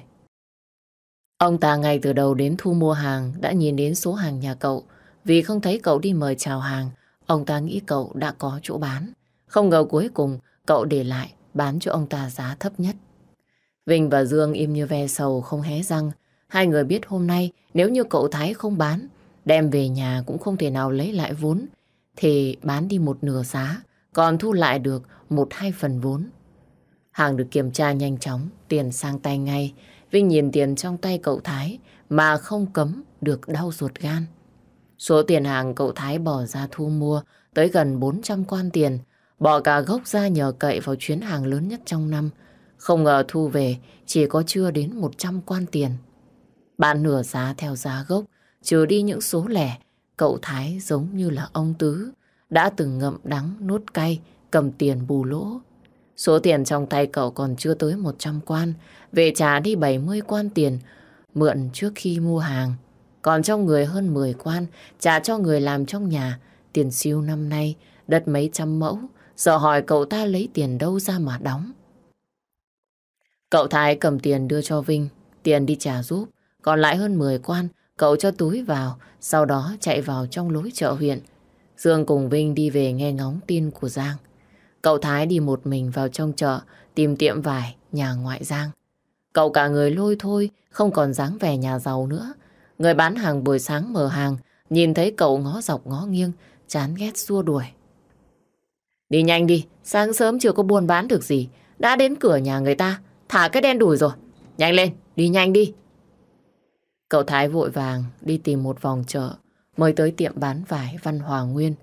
Ông ta ngay từ đầu đến thu mua hàng đã nhìn đến số hàng nhà cậu. Vì không thấy cậu đi mời chào hàng, ông ta nghĩ cậu đã có chỗ bán. Không ngờ cuối cùng cậu để lại bán cho ông ta giá thấp nhất. Vinh và Dương im như ve sầu không hé răng. Hai người biết hôm nay nếu như cậu Thái không bán, đem về nhà cũng không thể nào lấy lại vốn, thì bán đi một nửa giá, còn thu lại được một hai phần vốn. Hàng được kiểm tra nhanh chóng, tiền sang tay ngay. Vinh nhìn tiền trong tay cậu Thái mà không cấm được đau ruột gan. Số tiền hàng cậu Thái bỏ ra thu mua tới gần 400 quan tiền, bỏ cả gốc ra nhờ cậy vào chuyến hàng lớn nhất trong năm. Không ngờ thu về chỉ có chưa đến 100 quan tiền. Bạn nửa giá theo giá gốc, trừ đi những số lẻ, cậu Thái giống như là ông Tứ, đã từng ngậm đắng, nuốt cay, cầm tiền bù lỗ. Số tiền trong tay cậu còn chưa tới 100 quan, về trả đi 70 quan tiền, mượn trước khi mua hàng. Còn trong người hơn 10 quan, trả cho người làm trong nhà, tiền siêu năm nay, đất mấy trăm mẫu, giờ hỏi cậu ta lấy tiền đâu ra mà đóng. Cậu Thái cầm tiền đưa cho Vinh, tiền đi trả giúp, còn lại hơn 10 quan, cậu cho túi vào, sau đó chạy vào trong lối chợ huyện. Dương cùng Vinh đi về nghe ngóng tin của Giang. Cậu Thái đi một mình vào trong chợ, tìm tiệm vải, nhà ngoại Giang. Cậu cả người lôi thôi, không còn dáng vẻ nhà giàu nữa. Người bán hàng buổi sáng mở hàng, nhìn thấy cậu ngó dọc ngó nghiêng, chán ghét xua đuổi. Đi nhanh đi, sáng sớm chưa có buôn bán được gì. Đã đến cửa nhà người ta, thả cái đen đuổi rồi. Nhanh lên, đi nhanh đi. Cậu Thái vội vàng đi tìm một vòng chợ, mới tới tiệm bán vải Văn Hòa Nguyên.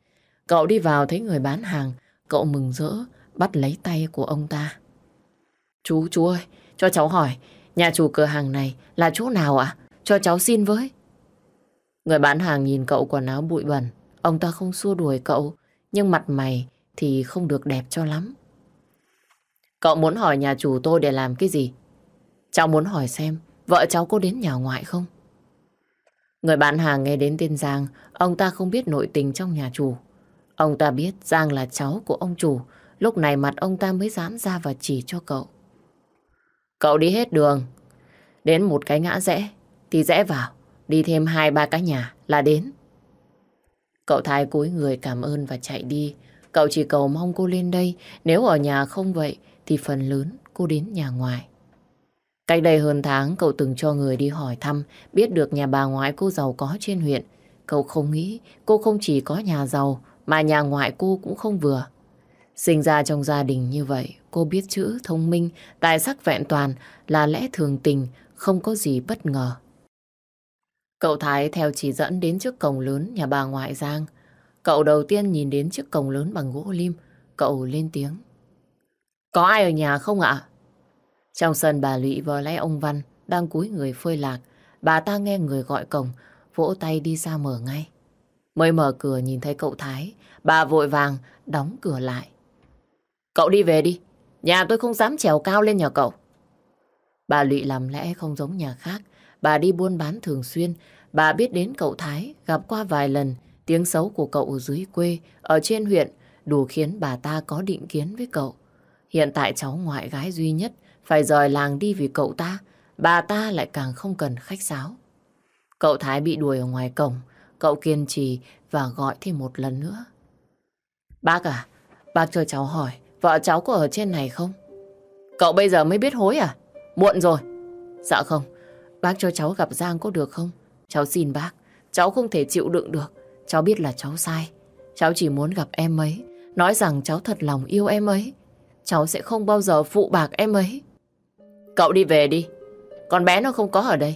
Cậu đi vào thấy người bán hàng, cậu mừng rỡ, bắt lấy tay của ông ta. Chú, chú ơi, cho cháu hỏi, nhà chủ cửa hàng này là chỗ nào ạ? Cho cháu xin với. Người bán hàng nhìn cậu quần áo bụi bẩn, ông ta không xua đuổi cậu, nhưng mặt mày thì không được đẹp cho lắm. Cậu muốn hỏi nhà chủ tôi để làm cái gì? Cháu muốn hỏi xem vợ cháu có đến nhà ngoại không? Người bán hàng nghe đến tên Giang, ông ta không biết nội tình trong nhà chủ. Ông ta biết Giang là cháu của ông chủ, lúc này mặt ông ta mới dám ra và chỉ cho cậu. Cậu đi hết đường, đến một cái ngã rẽ, thì rẽ vào, đi thêm hai ba cái nhà là đến. Cậu Thái cúi người cảm ơn và chạy đi. Cậu chỉ cầu mong cô lên đây, nếu ở nhà không vậy thì phần lớn cô đến nhà ngoài. Cách đây hơn tháng cậu từng cho người đi hỏi thăm, biết được nhà bà ngoại cô giàu có trên huyện. Cậu không nghĩ cô không chỉ có nhà giàu, mà nhà ngoại cô cũng không vừa. Sinh ra trong gia đình như vậy, cô biết chữ, thông minh, tài sắc vẹn toàn là lẽ thường tình, không có gì bất ngờ. Cậu Thái theo chỉ dẫn đến trước cổng lớn nhà bà ngoại Giang. Cậu đầu tiên nhìn đến chiếc cổng lớn bằng gỗ lim, cậu lên tiếng. Có ai ở nhà không ạ? Trong sân bà Lụy vợ lấy ông Văn đang cúi người phơi lạc. Bà ta nghe người gọi cổng, vỗ tay đi ra mở ngay. Mới mở cửa nhìn thấy cậu Thái, bà vội vàng đóng cửa lại. Cậu đi về đi, nhà tôi không dám trèo cao lên nhà cậu. Bà Lụy làm lẽ không giống nhà khác, bà đi buôn bán thường xuyên, bà biết đến cậu Thái, gặp qua vài lần, tiếng xấu của cậu ở dưới quê, ở trên huyện, đủ khiến bà ta có định kiến với cậu. Hiện tại cháu ngoại gái duy nhất phải rời làng đi vì cậu ta, bà ta lại càng không cần khách sáo. Cậu Thái bị đuổi ở ngoài cổng, cậu kiên trì và gọi thêm một lần nữa. Bác à, bác cho cháu hỏi, vợ cháu có ở trên này không? Cậu bây giờ mới biết hối à? Muộn rồi. Dạ không, bác cho cháu gặp Giang có được không? Cháu xin bác, cháu không thể chịu đựng được. Cháu biết là cháu sai. Cháu chỉ muốn gặp em ấy, nói rằng cháu thật lòng yêu em ấy. Cháu sẽ không bao giờ phụ bạc em ấy. Cậu đi về đi. Con bé nó không có ở đây.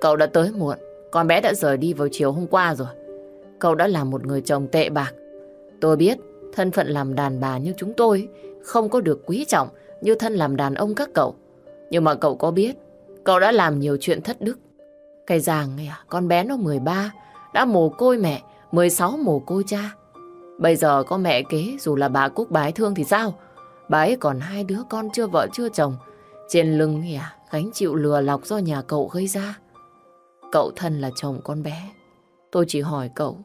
Cậu đã tới muộn. Con bé đã rời đi vào chiều hôm qua rồi. Cậu đã là một người chồng tệ bạc. Tôi biết thân phận làm đàn bà như chúng tôi không có được quý trọng như thân làm đàn ông các cậu. Nhưng mà cậu có biết cậu đã làm nhiều chuyện thất đức. Cái giàng này à, con bé nó 13, đã mồ côi mẹ, 16 mồ côi cha. Bây giờ có mẹ kế dù là bà Cúc bái thương thì sao? Bà ấy còn hai đứa con chưa vợ chưa chồng. Trên lưng à, gánh chịu lừa lọc do nhà cậu gây ra. Cậu thân là chồng con bé. Tôi chỉ hỏi cậu,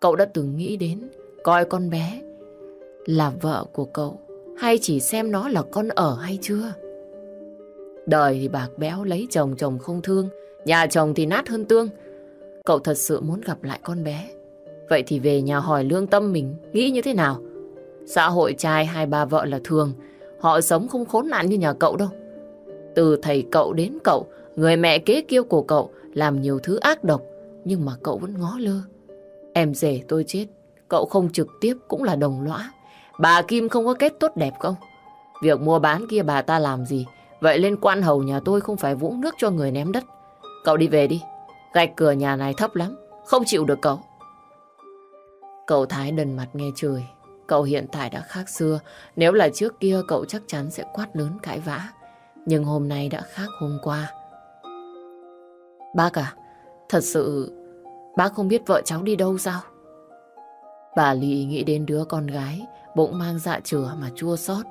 cậu đã từng nghĩ đến coi con bé là vợ của cậu hay chỉ xem nó là con ở hay chưa? Đời thì bạc béo lấy chồng chồng không thương, nhà chồng thì nát hơn tương. Cậu thật sự muốn gặp lại con bé. Vậy thì về nhà hỏi lương tâm mình nghĩ như thế nào? Xã hội trai hai ba vợ là thường, họ sống không khốn nạn như nhà cậu đâu. Từ thầy cậu đến cậu, người mẹ kế kiêu của cậu làm nhiều thứ ác độc, nhưng mà cậu vẫn ngó lơ. Em rể tôi chết, cậu không trực tiếp cũng là đồng lõa. Bà Kim không có kết tốt đẹp không? Việc mua bán kia bà ta làm gì? Vậy lên quan hầu nhà tôi không phải vũng nước cho người ném đất. Cậu đi về đi. Gạch cửa nhà này thấp lắm. Không chịu được cậu. Cậu Thái đần mặt nghe trời. Cậu hiện tại đã khác xưa. Nếu là trước kia cậu chắc chắn sẽ quát lớn cãi vã. Nhưng hôm nay đã khác hôm qua. Bác à, thật sự bác không biết vợ cháu đi đâu sao? Bà Lị nghĩ đến đứa con gái, bụng mang dạ chửa mà chua xót.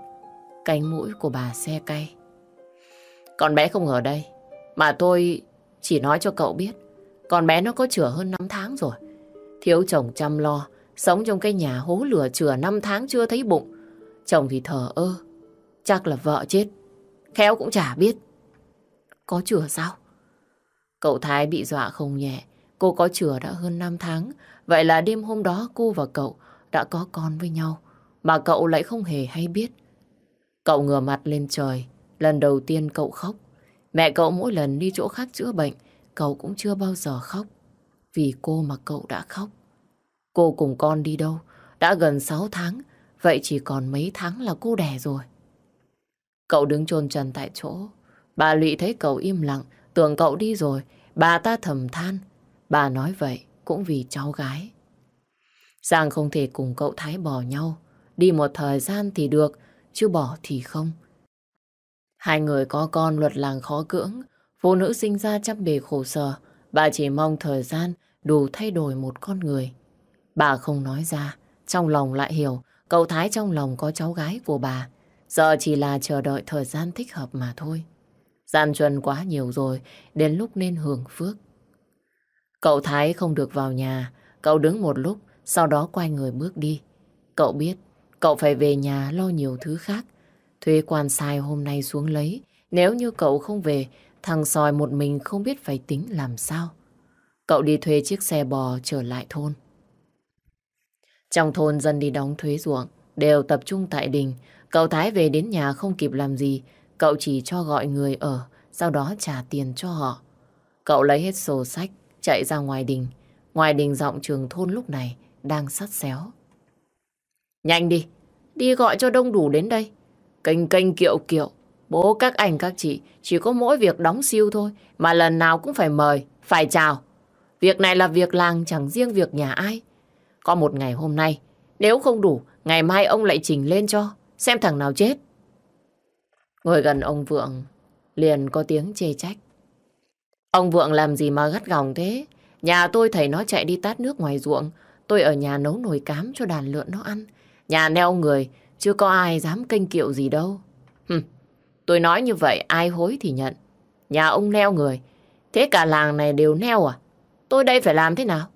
Cánh mũi của bà xe cay. Con bé không ở đây, mà tôi chỉ nói cho cậu biết. Con bé nó có chửa hơn 5 tháng rồi. Thiếu chồng chăm lo, sống trong cái nhà hố lửa chửa 5 tháng chưa thấy bụng. Chồng thì thờ ơ, chắc là vợ chết. Khéo cũng chả biết. Có chửa sao? Cậu Thái bị dọa không nhẹ. Cô có chửa đã hơn 5 tháng. Vậy là đêm hôm đó cô và cậu đã có con với nhau. Mà cậu lại không hề hay biết. Cậu ngửa mặt lên trời. Lần đầu tiên cậu khóc. Mẹ cậu mỗi lần đi chỗ khác chữa bệnh, cậu cũng chưa bao giờ khóc. Vì cô mà cậu đã khóc. Cô cùng con đi đâu? Đã gần 6 tháng, vậy chỉ còn mấy tháng là cô đẻ rồi. Cậu đứng chôn trần tại chỗ. Bà Lụy thấy cậu im lặng, tưởng cậu đi rồi. Bà ta thầm than. Bà nói vậy cũng vì cháu gái. Giang không thể cùng cậu Thái bỏ nhau. Đi một thời gian thì được, chứ bỏ thì không. Hai người có con luật làng khó cưỡng, phụ nữ sinh ra trăm bề khổ sở, bà chỉ mong thời gian đủ thay đổi một con người. Bà không nói ra, trong lòng lại hiểu, cậu Thái trong lòng có cháu gái của bà, giờ chỉ là chờ đợi thời gian thích hợp mà thôi. Gian truân quá nhiều rồi, đến lúc nên hưởng phước. Cậu Thái không được vào nhà, cậu đứng một lúc, sau đó quay người bước đi. Cậu biết, cậu phải về nhà lo nhiều thứ khác, Thuê quan sai hôm nay xuống lấy. Nếu như cậu không về, thằng sòi một mình không biết phải tính làm sao. Cậu đi thuê chiếc xe bò trở lại thôn. Trong thôn dân đi đóng thuế ruộng, đều tập trung tại đình. Cậu Thái về đến nhà không kịp làm gì, cậu chỉ cho gọi người ở, sau đó trả tiền cho họ. Cậu lấy hết sổ sách, chạy ra ngoài đình. Ngoài đình giọng trường thôn lúc này đang sắt xéo. Nhanh đi, đi gọi cho đông đủ đến đây. Kênh kênh kiệu kiệu. Bố các anh các chị chỉ có mỗi việc đóng siêu thôi. Mà lần nào cũng phải mời, phải chào. Việc này là việc làng chẳng riêng việc nhà ai. Có một ngày hôm nay, nếu không đủ, ngày mai ông lại trình lên cho. Xem thằng nào chết. Ngồi gần ông Vượng, liền có tiếng chê trách. Ông Vượng làm gì mà gắt gỏng thế? Nhà tôi thấy nó chạy đi tát nước ngoài ruộng. Tôi ở nhà nấu nồi cám cho đàn lợn nó ăn. Nhà neo người, chưa có ai dám kênh kiệu gì đâu. Hừm, tôi nói như vậy ai hối thì nhận. Nhà ông neo người, thế cả làng này đều neo à? Tôi đây phải làm thế nào?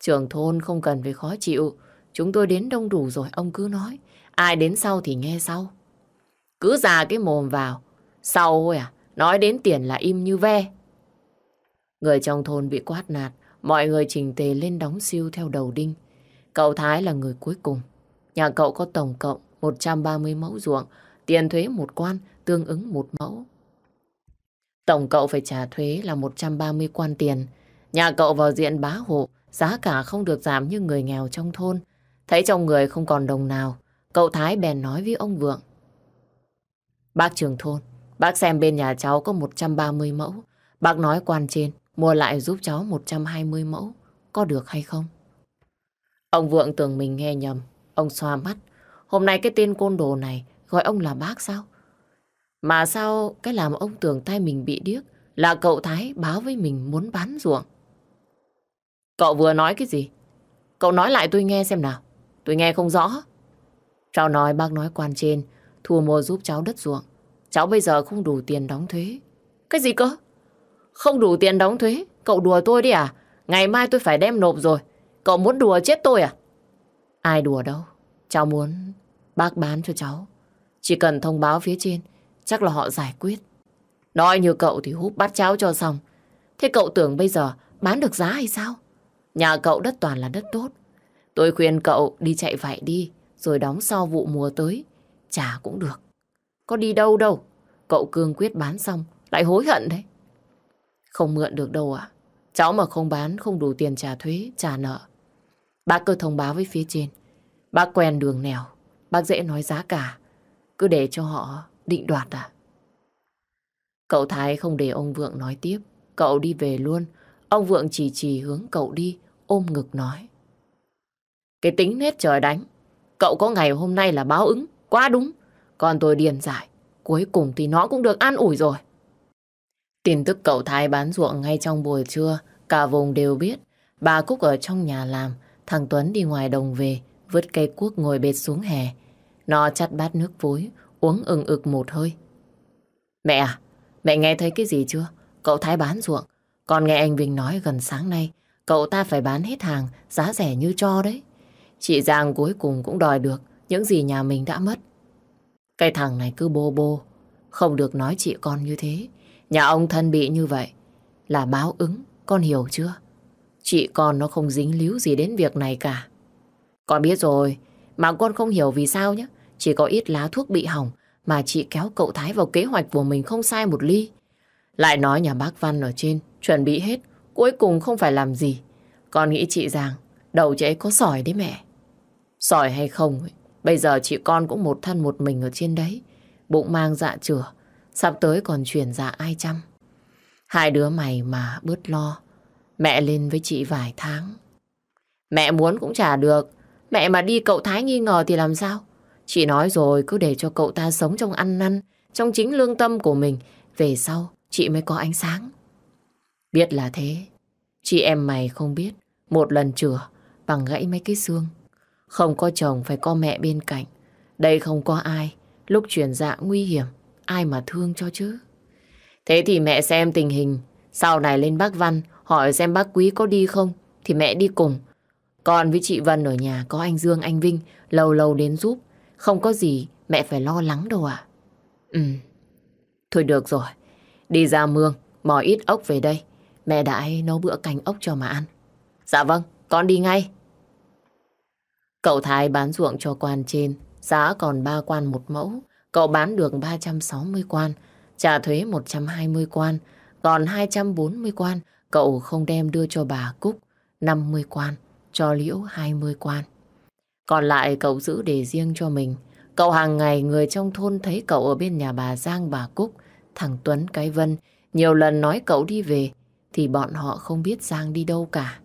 Trường thôn không cần phải khó chịu. Chúng tôi đến đông đủ rồi, ông cứ nói. Ai đến sau thì nghe sau. Cứ già cái mồm vào. Sau ôi à, nói đến tiền là im như ve. Người trong thôn bị quát nạt, mọi người trình tề lên đóng siêu theo đầu đinh. Cậu Thái là người cuối cùng. Nhà cậu có tổng cộng 130 mẫu ruộng, tiền thuế một quan tương ứng một mẫu. Tổng cậu phải trả thuế là 130 quan tiền. Nhà cậu vào diện bá hộ, giá cả không được giảm như người nghèo trong thôn. Thấy trong người không còn đồng nào, cậu Thái bèn nói với ông Vượng. Bác trưởng thôn, bác xem bên nhà cháu có 130 mẫu. Bác nói quan trên, mua lại giúp cháu 120 mẫu. Có được hay không? Ông Vượng tưởng mình nghe nhầm. Ông xoa mắt. Hôm nay cái tên côn đồ này gọi ông là bác sao? Mà sao cái làm ông tưởng tay mình bị điếc là cậu Thái báo với mình muốn bán ruộng. Cậu vừa nói cái gì? Cậu nói lại tôi nghe xem nào. Tôi nghe không rõ. Cháu nói bác nói quan trên thu mua giúp cháu đất ruộng. Cháu bây giờ không đủ tiền đóng thuế. Cái gì cơ? Không đủ tiền đóng thuế? Cậu đùa tôi đi à? Ngày mai tôi phải đem nộp rồi. Cậu muốn đùa chết tôi à? Ai đùa đâu. Cháu muốn bác bán cho cháu. Chỉ cần thông báo phía trên, chắc là họ giải quyết. Nói như cậu thì hút bắt cháu cho xong. Thế cậu tưởng bây giờ bán được giá hay sao? Nhà cậu đất toàn là đất tốt. Tôi khuyên cậu đi chạy vạy đi, rồi đóng sau vụ mùa tới. Trả cũng được. Có đi đâu đâu. Cậu cương quyết bán xong, lại hối hận đấy. Không mượn được đâu à? Cháu mà không bán không đủ tiền trả thuế, trả nợ. Bác cứ thông báo với phía trên. Bác quen đường nèo, bác dễ nói giá cả. Cứ để cho họ định đoạt à? Cậu Thái không để ông Vượng nói tiếp. Cậu đi về luôn. Ông Vượng chỉ chỉ hướng cậu đi, ôm ngực nói. Cái tính nết trời đánh. Cậu có ngày hôm nay là báo ứng, quá đúng. Còn tôi điền giải, cuối cùng thì nó cũng được an ủi rồi. Tin tức cậu Thái bán ruộng ngay trong buổi trưa, cả vùng đều biết. Bà Cúc ở trong nhà làm, thằng Tuấn đi ngoài đồng về, vứt cây cuốc ngồi bệt xuống hè. Nó chặt bát nước vối, uống ừng ực một hơi. Mẹ à, mẹ nghe thấy cái gì chưa? Cậu Thái bán ruộng. Còn nghe anh Vinh nói gần sáng nay, cậu ta phải bán hết hàng, giá rẻ như cho đấy. Chị Giang cuối cùng cũng đòi được những gì nhà mình đã mất. Cái thằng này cứ bô bô, không được nói chị con như thế. Nhà ông thân bị như vậy là báo ứng, con hiểu chưa? Chị con nó không dính líu gì đến việc này cả. Con biết rồi, mà con không hiểu vì sao nhé. Chỉ có ít lá thuốc bị hỏng mà chị kéo cậu Thái vào kế hoạch của mình không sai một ly. Lại nói nhà bác Văn ở trên chuẩn bị hết, cuối cùng không phải làm gì. Con nghĩ chị rằng đầu chị ấy có sỏi đấy mẹ. Sỏi hay không, bây giờ chị con cũng một thân một mình ở trên đấy. Bụng mang dạ chửa, sắp tới còn chuyển dạ ai chăm. Hai đứa mày mà bớt lo, mẹ lên với chị vài tháng. Mẹ muốn cũng trả được, mẹ mà đi cậu Thái nghi ngờ thì làm sao? Chị nói rồi cứ để cho cậu ta sống trong ăn năn, trong chính lương tâm của mình. Về sau, chị mới có ánh sáng. Biết là thế, chị em mày không biết, một lần chửa bằng gãy mấy cái xương. Không có chồng phải có mẹ bên cạnh. Đây không có ai, lúc chuyển dạ nguy hiểm, ai mà thương cho chứ. Thế thì mẹ xem tình hình, sau này lên bác Văn hỏi xem bác Quý có đi không, thì mẹ đi cùng. Còn với chị Vân ở nhà có anh Dương, anh Vinh, lâu lâu đến giúp. Không có gì mẹ phải lo lắng đâu à. Ừ, thôi được rồi, đi ra mương, mò ít ốc về đây. Mẹ đã nấu bữa canh ốc cho mà ăn. Dạ vâng, con đi ngay. Cậu Thái bán ruộng cho quan trên, giá còn 3 quan một mẫu. Cậu bán được 360 quan, trả thuế 120 quan, còn 240 quan cậu không đem đưa cho bà Cúc 50 quan, cho Liễu 20 quan. Còn lại cậu giữ để riêng cho mình. Cậu hàng ngày người trong thôn thấy cậu ở bên nhà bà Giang bà Cúc, thằng Tuấn cái Vân, nhiều lần nói cậu đi về, thì bọn họ không biết Giang đi đâu cả.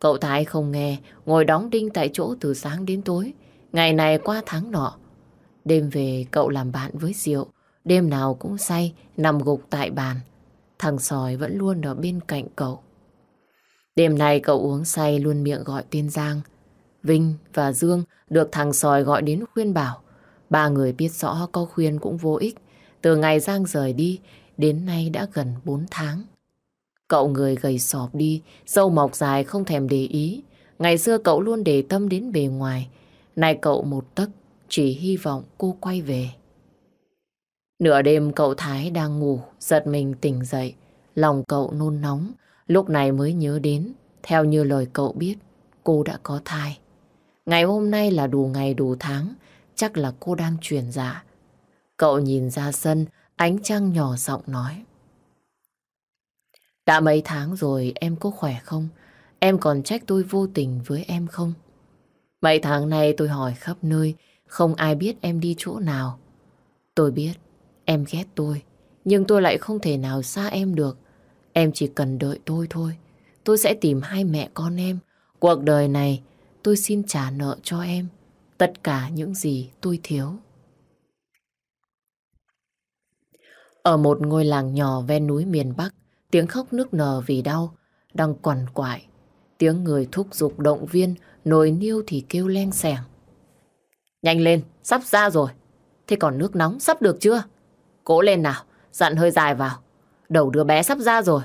Cậu Thái không nghe, ngồi đóng đinh tại chỗ từ sáng đến tối, ngày này qua tháng nọ. Đêm về cậu làm bạn với Diệu, đêm nào cũng say, nằm gục tại bàn. Thằng sòi vẫn luôn ở bên cạnh cậu. Đêm nay cậu uống say luôn miệng gọi tên Giang. Vinh và Dương được thằng sòi gọi đến khuyên bảo. Ba người biết rõ có khuyên cũng vô ích. Từ ngày Giang rời đi, đến nay đã gần 4 tháng. Cậu người gầy sọp đi, dâu mọc dài không thèm để ý. Ngày xưa cậu luôn để tâm đến bề ngoài. Nay cậu một tấc, chỉ hy vọng cô quay về. Nửa đêm cậu Thái đang ngủ, giật mình tỉnh dậy. Lòng cậu nôn nóng, lúc này mới nhớ đến. Theo như lời cậu biết, cô đã có thai. Ngày hôm nay là đủ ngày đủ tháng, chắc là cô đang chuyển dạ. Cậu nhìn ra sân, ánh trăng nhỏ giọng nói. Đã mấy tháng rồi em có khỏe không? Em còn trách tôi vô tình với em không? Mấy tháng nay tôi hỏi khắp nơi, không ai biết em đi chỗ nào. Tôi biết, em ghét tôi, nhưng tôi lại không thể nào xa em được. Em chỉ cần đợi tôi thôi. Tôi sẽ tìm hai mẹ con em. Cuộc đời này, tôi xin trả nợ cho em. Tất cả những gì tôi thiếu. Ở một ngôi làng nhỏ ven núi miền Bắc, tiếng khóc nức nở vì đau, đang quằn quại. Tiếng người thúc giục động viên, nồi niêu thì kêu len sẻng. Nhanh lên, sắp ra rồi. Thế còn nước nóng sắp được chưa? Cố lên nào, dặn hơi dài vào. Đầu đứa bé sắp ra rồi.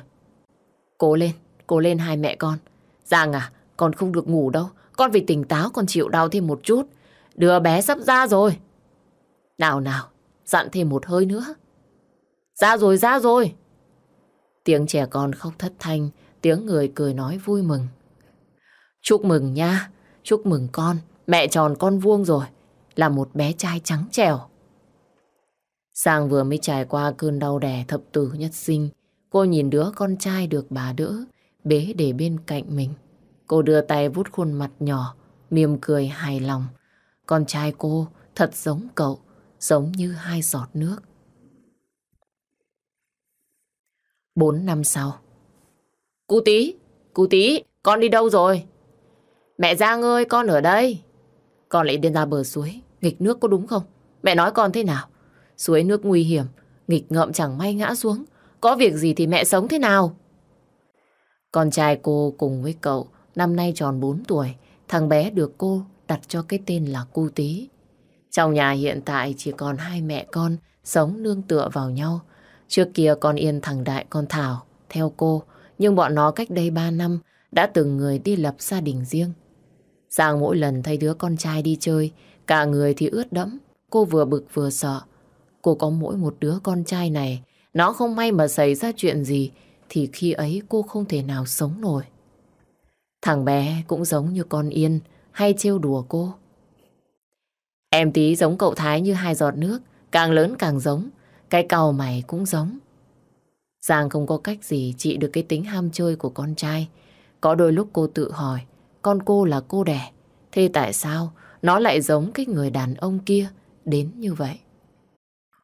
Cố lên, cố lên hai mẹ con. Giang à, con không được ngủ đâu. Con phải tỉnh táo, còn chịu đau thêm một chút. Đứa bé sắp ra rồi. Nào nào, dặn thêm một hơi nữa. Ra rồi, ra rồi. Tiếng trẻ con khóc thất thanh, tiếng người cười nói vui mừng. Chúc mừng nha, chúc mừng con, mẹ tròn con vuông rồi, là một bé trai trắng trẻo. Sang vừa mới trải qua cơn đau đẻ thập tử nhất sinh, cô nhìn đứa con trai được bà đỡ, bế để bên cạnh mình. Cô đưa tay vút khuôn mặt nhỏ, mỉm cười hài lòng. Con trai cô thật giống cậu, giống như hai giọt nước. Bốn năm sau. Cụ tí, cụ tí, con đi đâu rồi? Mẹ Giang ơi, con ở đây. Con lại đi ra bờ suối, nghịch nước có đúng không? Mẹ nói con thế nào? Suối nước nguy hiểm, nghịch ngợm chẳng may ngã xuống. Có việc gì thì mẹ sống thế nào? Con trai cô cùng với cậu, năm nay tròn 4 tuổi, thằng bé được cô đặt cho cái tên là Cu Tí. Trong nhà hiện tại chỉ còn hai mẹ con sống nương tựa vào nhau. Trước kia con Yên thằng Đại con Thảo theo cô, nhưng bọn nó cách đây 3 năm đã từng người đi lập gia đình riêng. Giang mỗi lần thấy đứa con trai đi chơi, cả người thì ướt đẫm, cô vừa bực vừa sợ. Cô có mỗi một đứa con trai này, nó không may mà xảy ra chuyện gì, thì khi ấy cô không thể nào sống nổi. Thằng bé cũng giống như con Yên, hay trêu đùa cô. Em tí giống cậu Thái như hai giọt nước, càng lớn càng giống, cái cầu mày cũng giống. Giang không có cách gì trị được cái tính ham chơi của con trai. Có đôi lúc cô tự hỏi, con cô là cô đẻ, thế tại sao nó lại giống cái người đàn ông kia đến như vậy?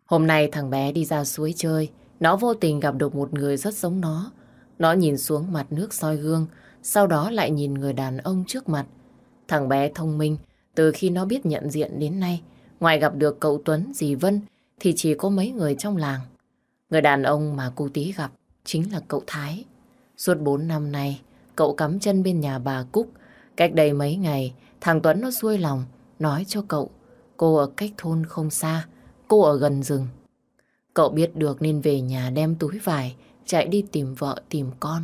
Hôm nay thằng bé đi ra suối chơi, nó vô tình gặp được một người rất giống nó. Nó nhìn xuống mặt nước soi gương, sau đó lại nhìn người đàn ông trước mặt. Thằng bé thông minh, từ khi nó biết nhận diện đến nay, ngoài gặp được cậu Tuấn, dì Vân, thì chỉ có mấy người trong làng. Người đàn ông mà cô tí gặp chính là cậu Thái. Suốt 4 năm nay, cậu cắm chân bên nhà bà Cúc. Cách đây mấy ngày, thằng Tuấn nó xuôi lòng, nói cho cậu, cô ở cách thôn không xa, cô ở gần rừng. Cậu biết được nên về nhà đem túi vải, chạy đi tìm vợ, tìm con.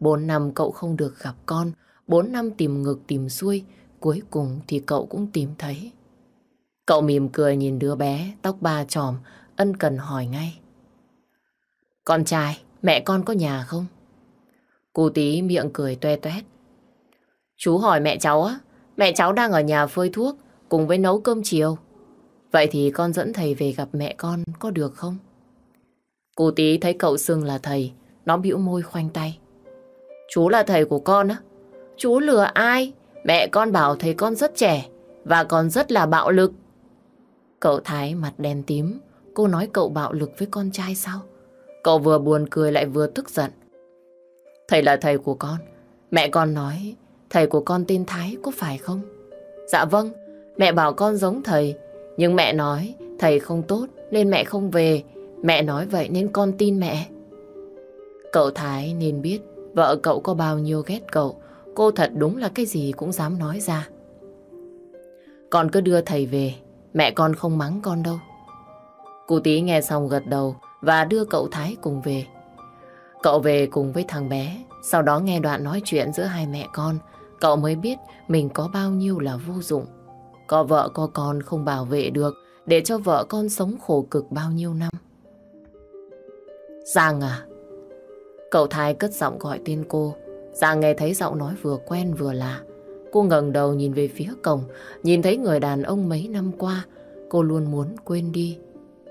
Bốn năm cậu không được gặp con, bốn năm tìm ngực tìm xuôi, cuối cùng thì cậu cũng tìm thấy. Cậu mỉm cười nhìn đứa bé, tóc ba tròm, ân cần hỏi ngay. Con trai, mẹ con có nhà không? Cô tí miệng cười toe toét. Chú hỏi mẹ cháu á, mẹ cháu đang ở nhà phơi thuốc cùng với nấu cơm chiều. Vậy thì con dẫn thầy về gặp mẹ con có được không? Cô tí thấy cậu xưng là thầy, nó bĩu môi khoanh tay. Chú là thầy của con á? Chú lừa ai? Mẹ con bảo thầy con rất trẻ và còn rất là bạo lực. Cậu Thái mặt đen tím, cô nói cậu bạo lực với con trai sao? Cậu vừa buồn cười lại vừa tức giận. Thầy là thầy của con. Mẹ con nói thầy của con tên Thái có phải không? Dạ vâng, mẹ bảo con giống thầy. Nhưng mẹ nói thầy không tốt nên mẹ không về. Mẹ nói vậy nên con tin mẹ. Cậu Thái nên biết vợ cậu có bao nhiêu ghét cậu. Cô thật đúng là cái gì cũng dám nói ra. Con cứ đưa thầy về, mẹ con không mắng con đâu. Cụ tí nghe xong gật đầu và đưa cậu Thái cùng về. Cậu về cùng với thằng bé, sau đó nghe đoạn nói chuyện giữa hai mẹ con, cậu mới biết mình có bao nhiêu là vô dụng. Có vợ có con không bảo vệ được để cho vợ con sống khổ cực bao nhiêu năm. Giang à? Cậu Thái cất giọng gọi tên cô. Giang nghe thấy giọng nói vừa quen vừa lạ. Cô ngẩng đầu nhìn về phía cổng, nhìn thấy người đàn ông mấy năm qua, cô luôn muốn quên đi.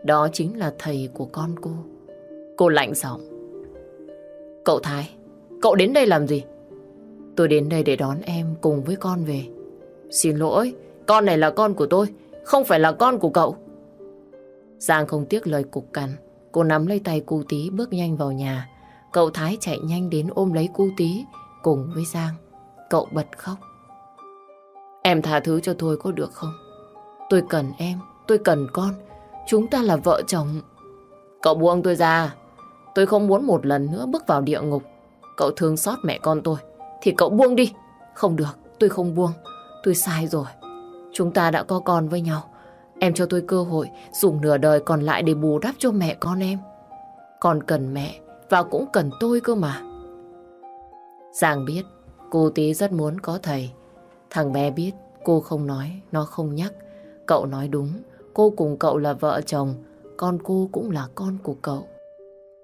Đó chính là thầy của con cô. Cô lạnh giọng. Cậu Thái, cậu đến đây làm gì? Tôi đến đây để đón em cùng với con về. Xin lỗi, con này là con của tôi, không phải là con của cậu. Giang không tiếc lời cục cằn, cô nắm lấy tay cu tí bước nhanh vào nhà. Cậu Thái chạy nhanh đến ôm lấy cu tí cùng với Giang. Cậu bật khóc. Em tha thứ cho tôi có được không? Tôi cần em, tôi cần con. Chúng ta là vợ chồng. Cậu buông tôi ra. Tôi không muốn một lần nữa bước vào địa ngục. Cậu thương xót mẹ con tôi. Thì cậu buông đi. Không được, tôi không buông. Tôi sai rồi. Chúng ta đã có con với nhau. Em cho tôi cơ hội dùng nửa đời còn lại để bù đắp cho mẹ con em. Con cần mẹ và cũng cần tôi cơ mà. Giang biết cô tí rất muốn có thầy. Thằng bé biết cô không nói, nó không nhắc. Cậu nói đúng, cô cùng cậu là vợ chồng, con cô cũng là con của cậu.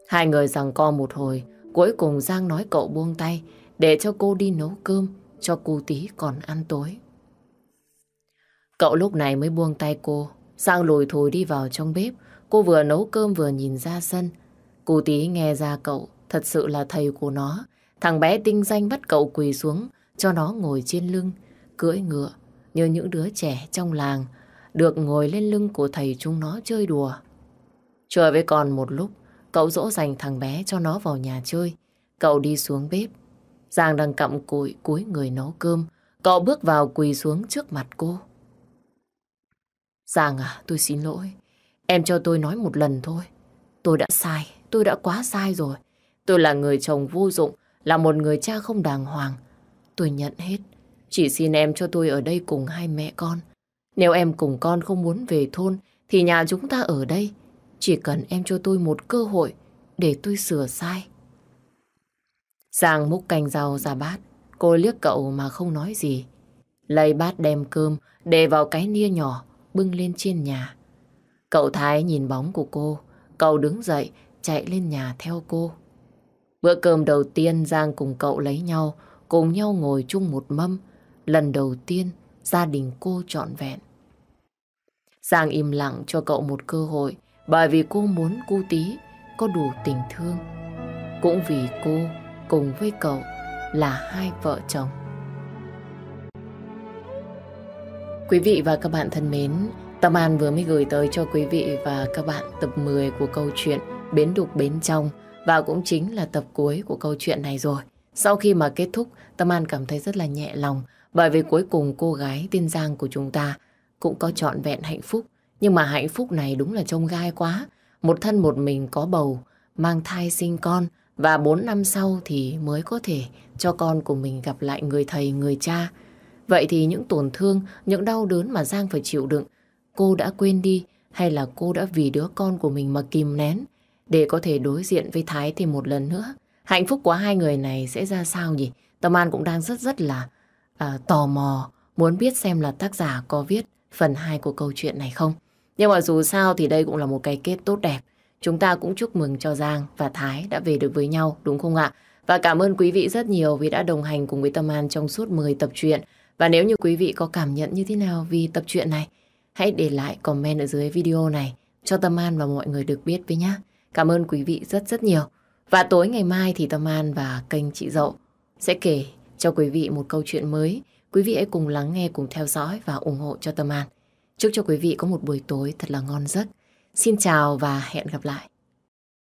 Hai người rằng co một hồi, cuối cùng Giang nói cậu buông tay để cho cô đi nấu cơm cho cô tí còn ăn tối. Cậu lúc này mới buông tay cô, Giang lùi thùi đi vào trong bếp, cô vừa nấu cơm vừa nhìn ra sân. Cô tí nghe ra cậu thật sự là thầy của nó, thằng bé tinh danh bắt cậu quỳ xuống cho nó ngồi trên lưng, cưỡi ngựa như những đứa trẻ trong làng được ngồi lên lưng của thầy chúng nó chơi đùa. Chơi với con một lúc, cậu dỗ dành thằng bé cho nó vào nhà chơi. Cậu đi xuống bếp. Giang đang cặm cụi cúi người nấu cơm. Cậu bước vào quỳ xuống trước mặt cô. Giang à, tôi xin lỗi. Em cho tôi nói một lần thôi. Tôi đã sai, tôi đã quá sai rồi. Tôi là người chồng vô dụng, là một người cha không đàng hoàng. Tôi nhận hết. Chỉ xin em cho tôi ở đây cùng hai mẹ con. Nếu em cùng con không muốn về thôn, thì nhà chúng ta ở đây. Chỉ cần em cho tôi một cơ hội để tôi sửa sai. Giang múc canh rau ra bát. Cô liếc cậu mà không nói gì. Lấy bát đem cơm, để vào cái nia nhỏ, bưng lên trên nhà. Cậu Thái nhìn bóng của cô, cậu đứng dậy, chạy lên nhà theo cô. Bữa cơm đầu tiên Giang cùng cậu lấy nhau, cùng nhau ngồi chung một mâm. Lần đầu tiên, gia đình cô trọn vẹn. Giang im lặng cho cậu một cơ hội, bởi vì cô muốn cô tí có đủ tình thương. Cũng vì cô cùng với cậu là hai vợ chồng. Quý vị và các bạn thân mến, Tâm An vừa mới gửi tới cho quý vị và các bạn tập 10 của câu chuyện Bến Đục Bến Trong và cũng chính là tập cuối của câu chuyện này rồi. Sau khi mà kết thúc, Tâm An cảm thấy rất là nhẹ lòng bởi vì cuối cùng cô gái tiên Giang của chúng ta cũng có trọn vẹn hạnh phúc. Nhưng mà hạnh phúc này đúng là trông gai quá. Một thân một mình có bầu, mang thai sinh con và 4 năm sau thì mới có thể cho con của mình gặp lại người thầy, người cha. Vậy thì những tổn thương, những đau đớn mà Giang phải chịu đựng, cô đã quên đi hay là cô đã vì đứa con của mình mà kìm nén để có thể đối diện với Thái thêm một lần nữa? Hạnh phúc của hai người này sẽ ra sao nhỉ? Tâm An cũng đang rất rất là à, tò mò, muốn biết xem là tác giả có viết phần 2 của câu chuyện này không. Nhưng mà dù sao thì đây cũng là một cái kết tốt đẹp. Chúng ta cũng chúc mừng cho Giang và Thái đã về được với nhau, đúng không ạ? Và cảm ơn quý vị rất nhiều vì đã đồng hành cùng với Tâm An trong suốt 10 tập truyện. Và nếu như quý vị có cảm nhận như thế nào vì tập truyện này, hãy để lại comment ở dưới video này cho Tâm An và mọi người được biết với nhé. Cảm ơn quý vị rất rất nhiều. Và tối ngày mai thì Tâm An và kênh chị Dậu sẽ kể cho quý vị một câu chuyện mới. Quý vị hãy cùng lắng nghe, cùng theo dõi và ủng hộ cho Tâm An. Chúc cho quý vị có một buổi tối thật là ngon giấc. Xin chào và hẹn gặp lại.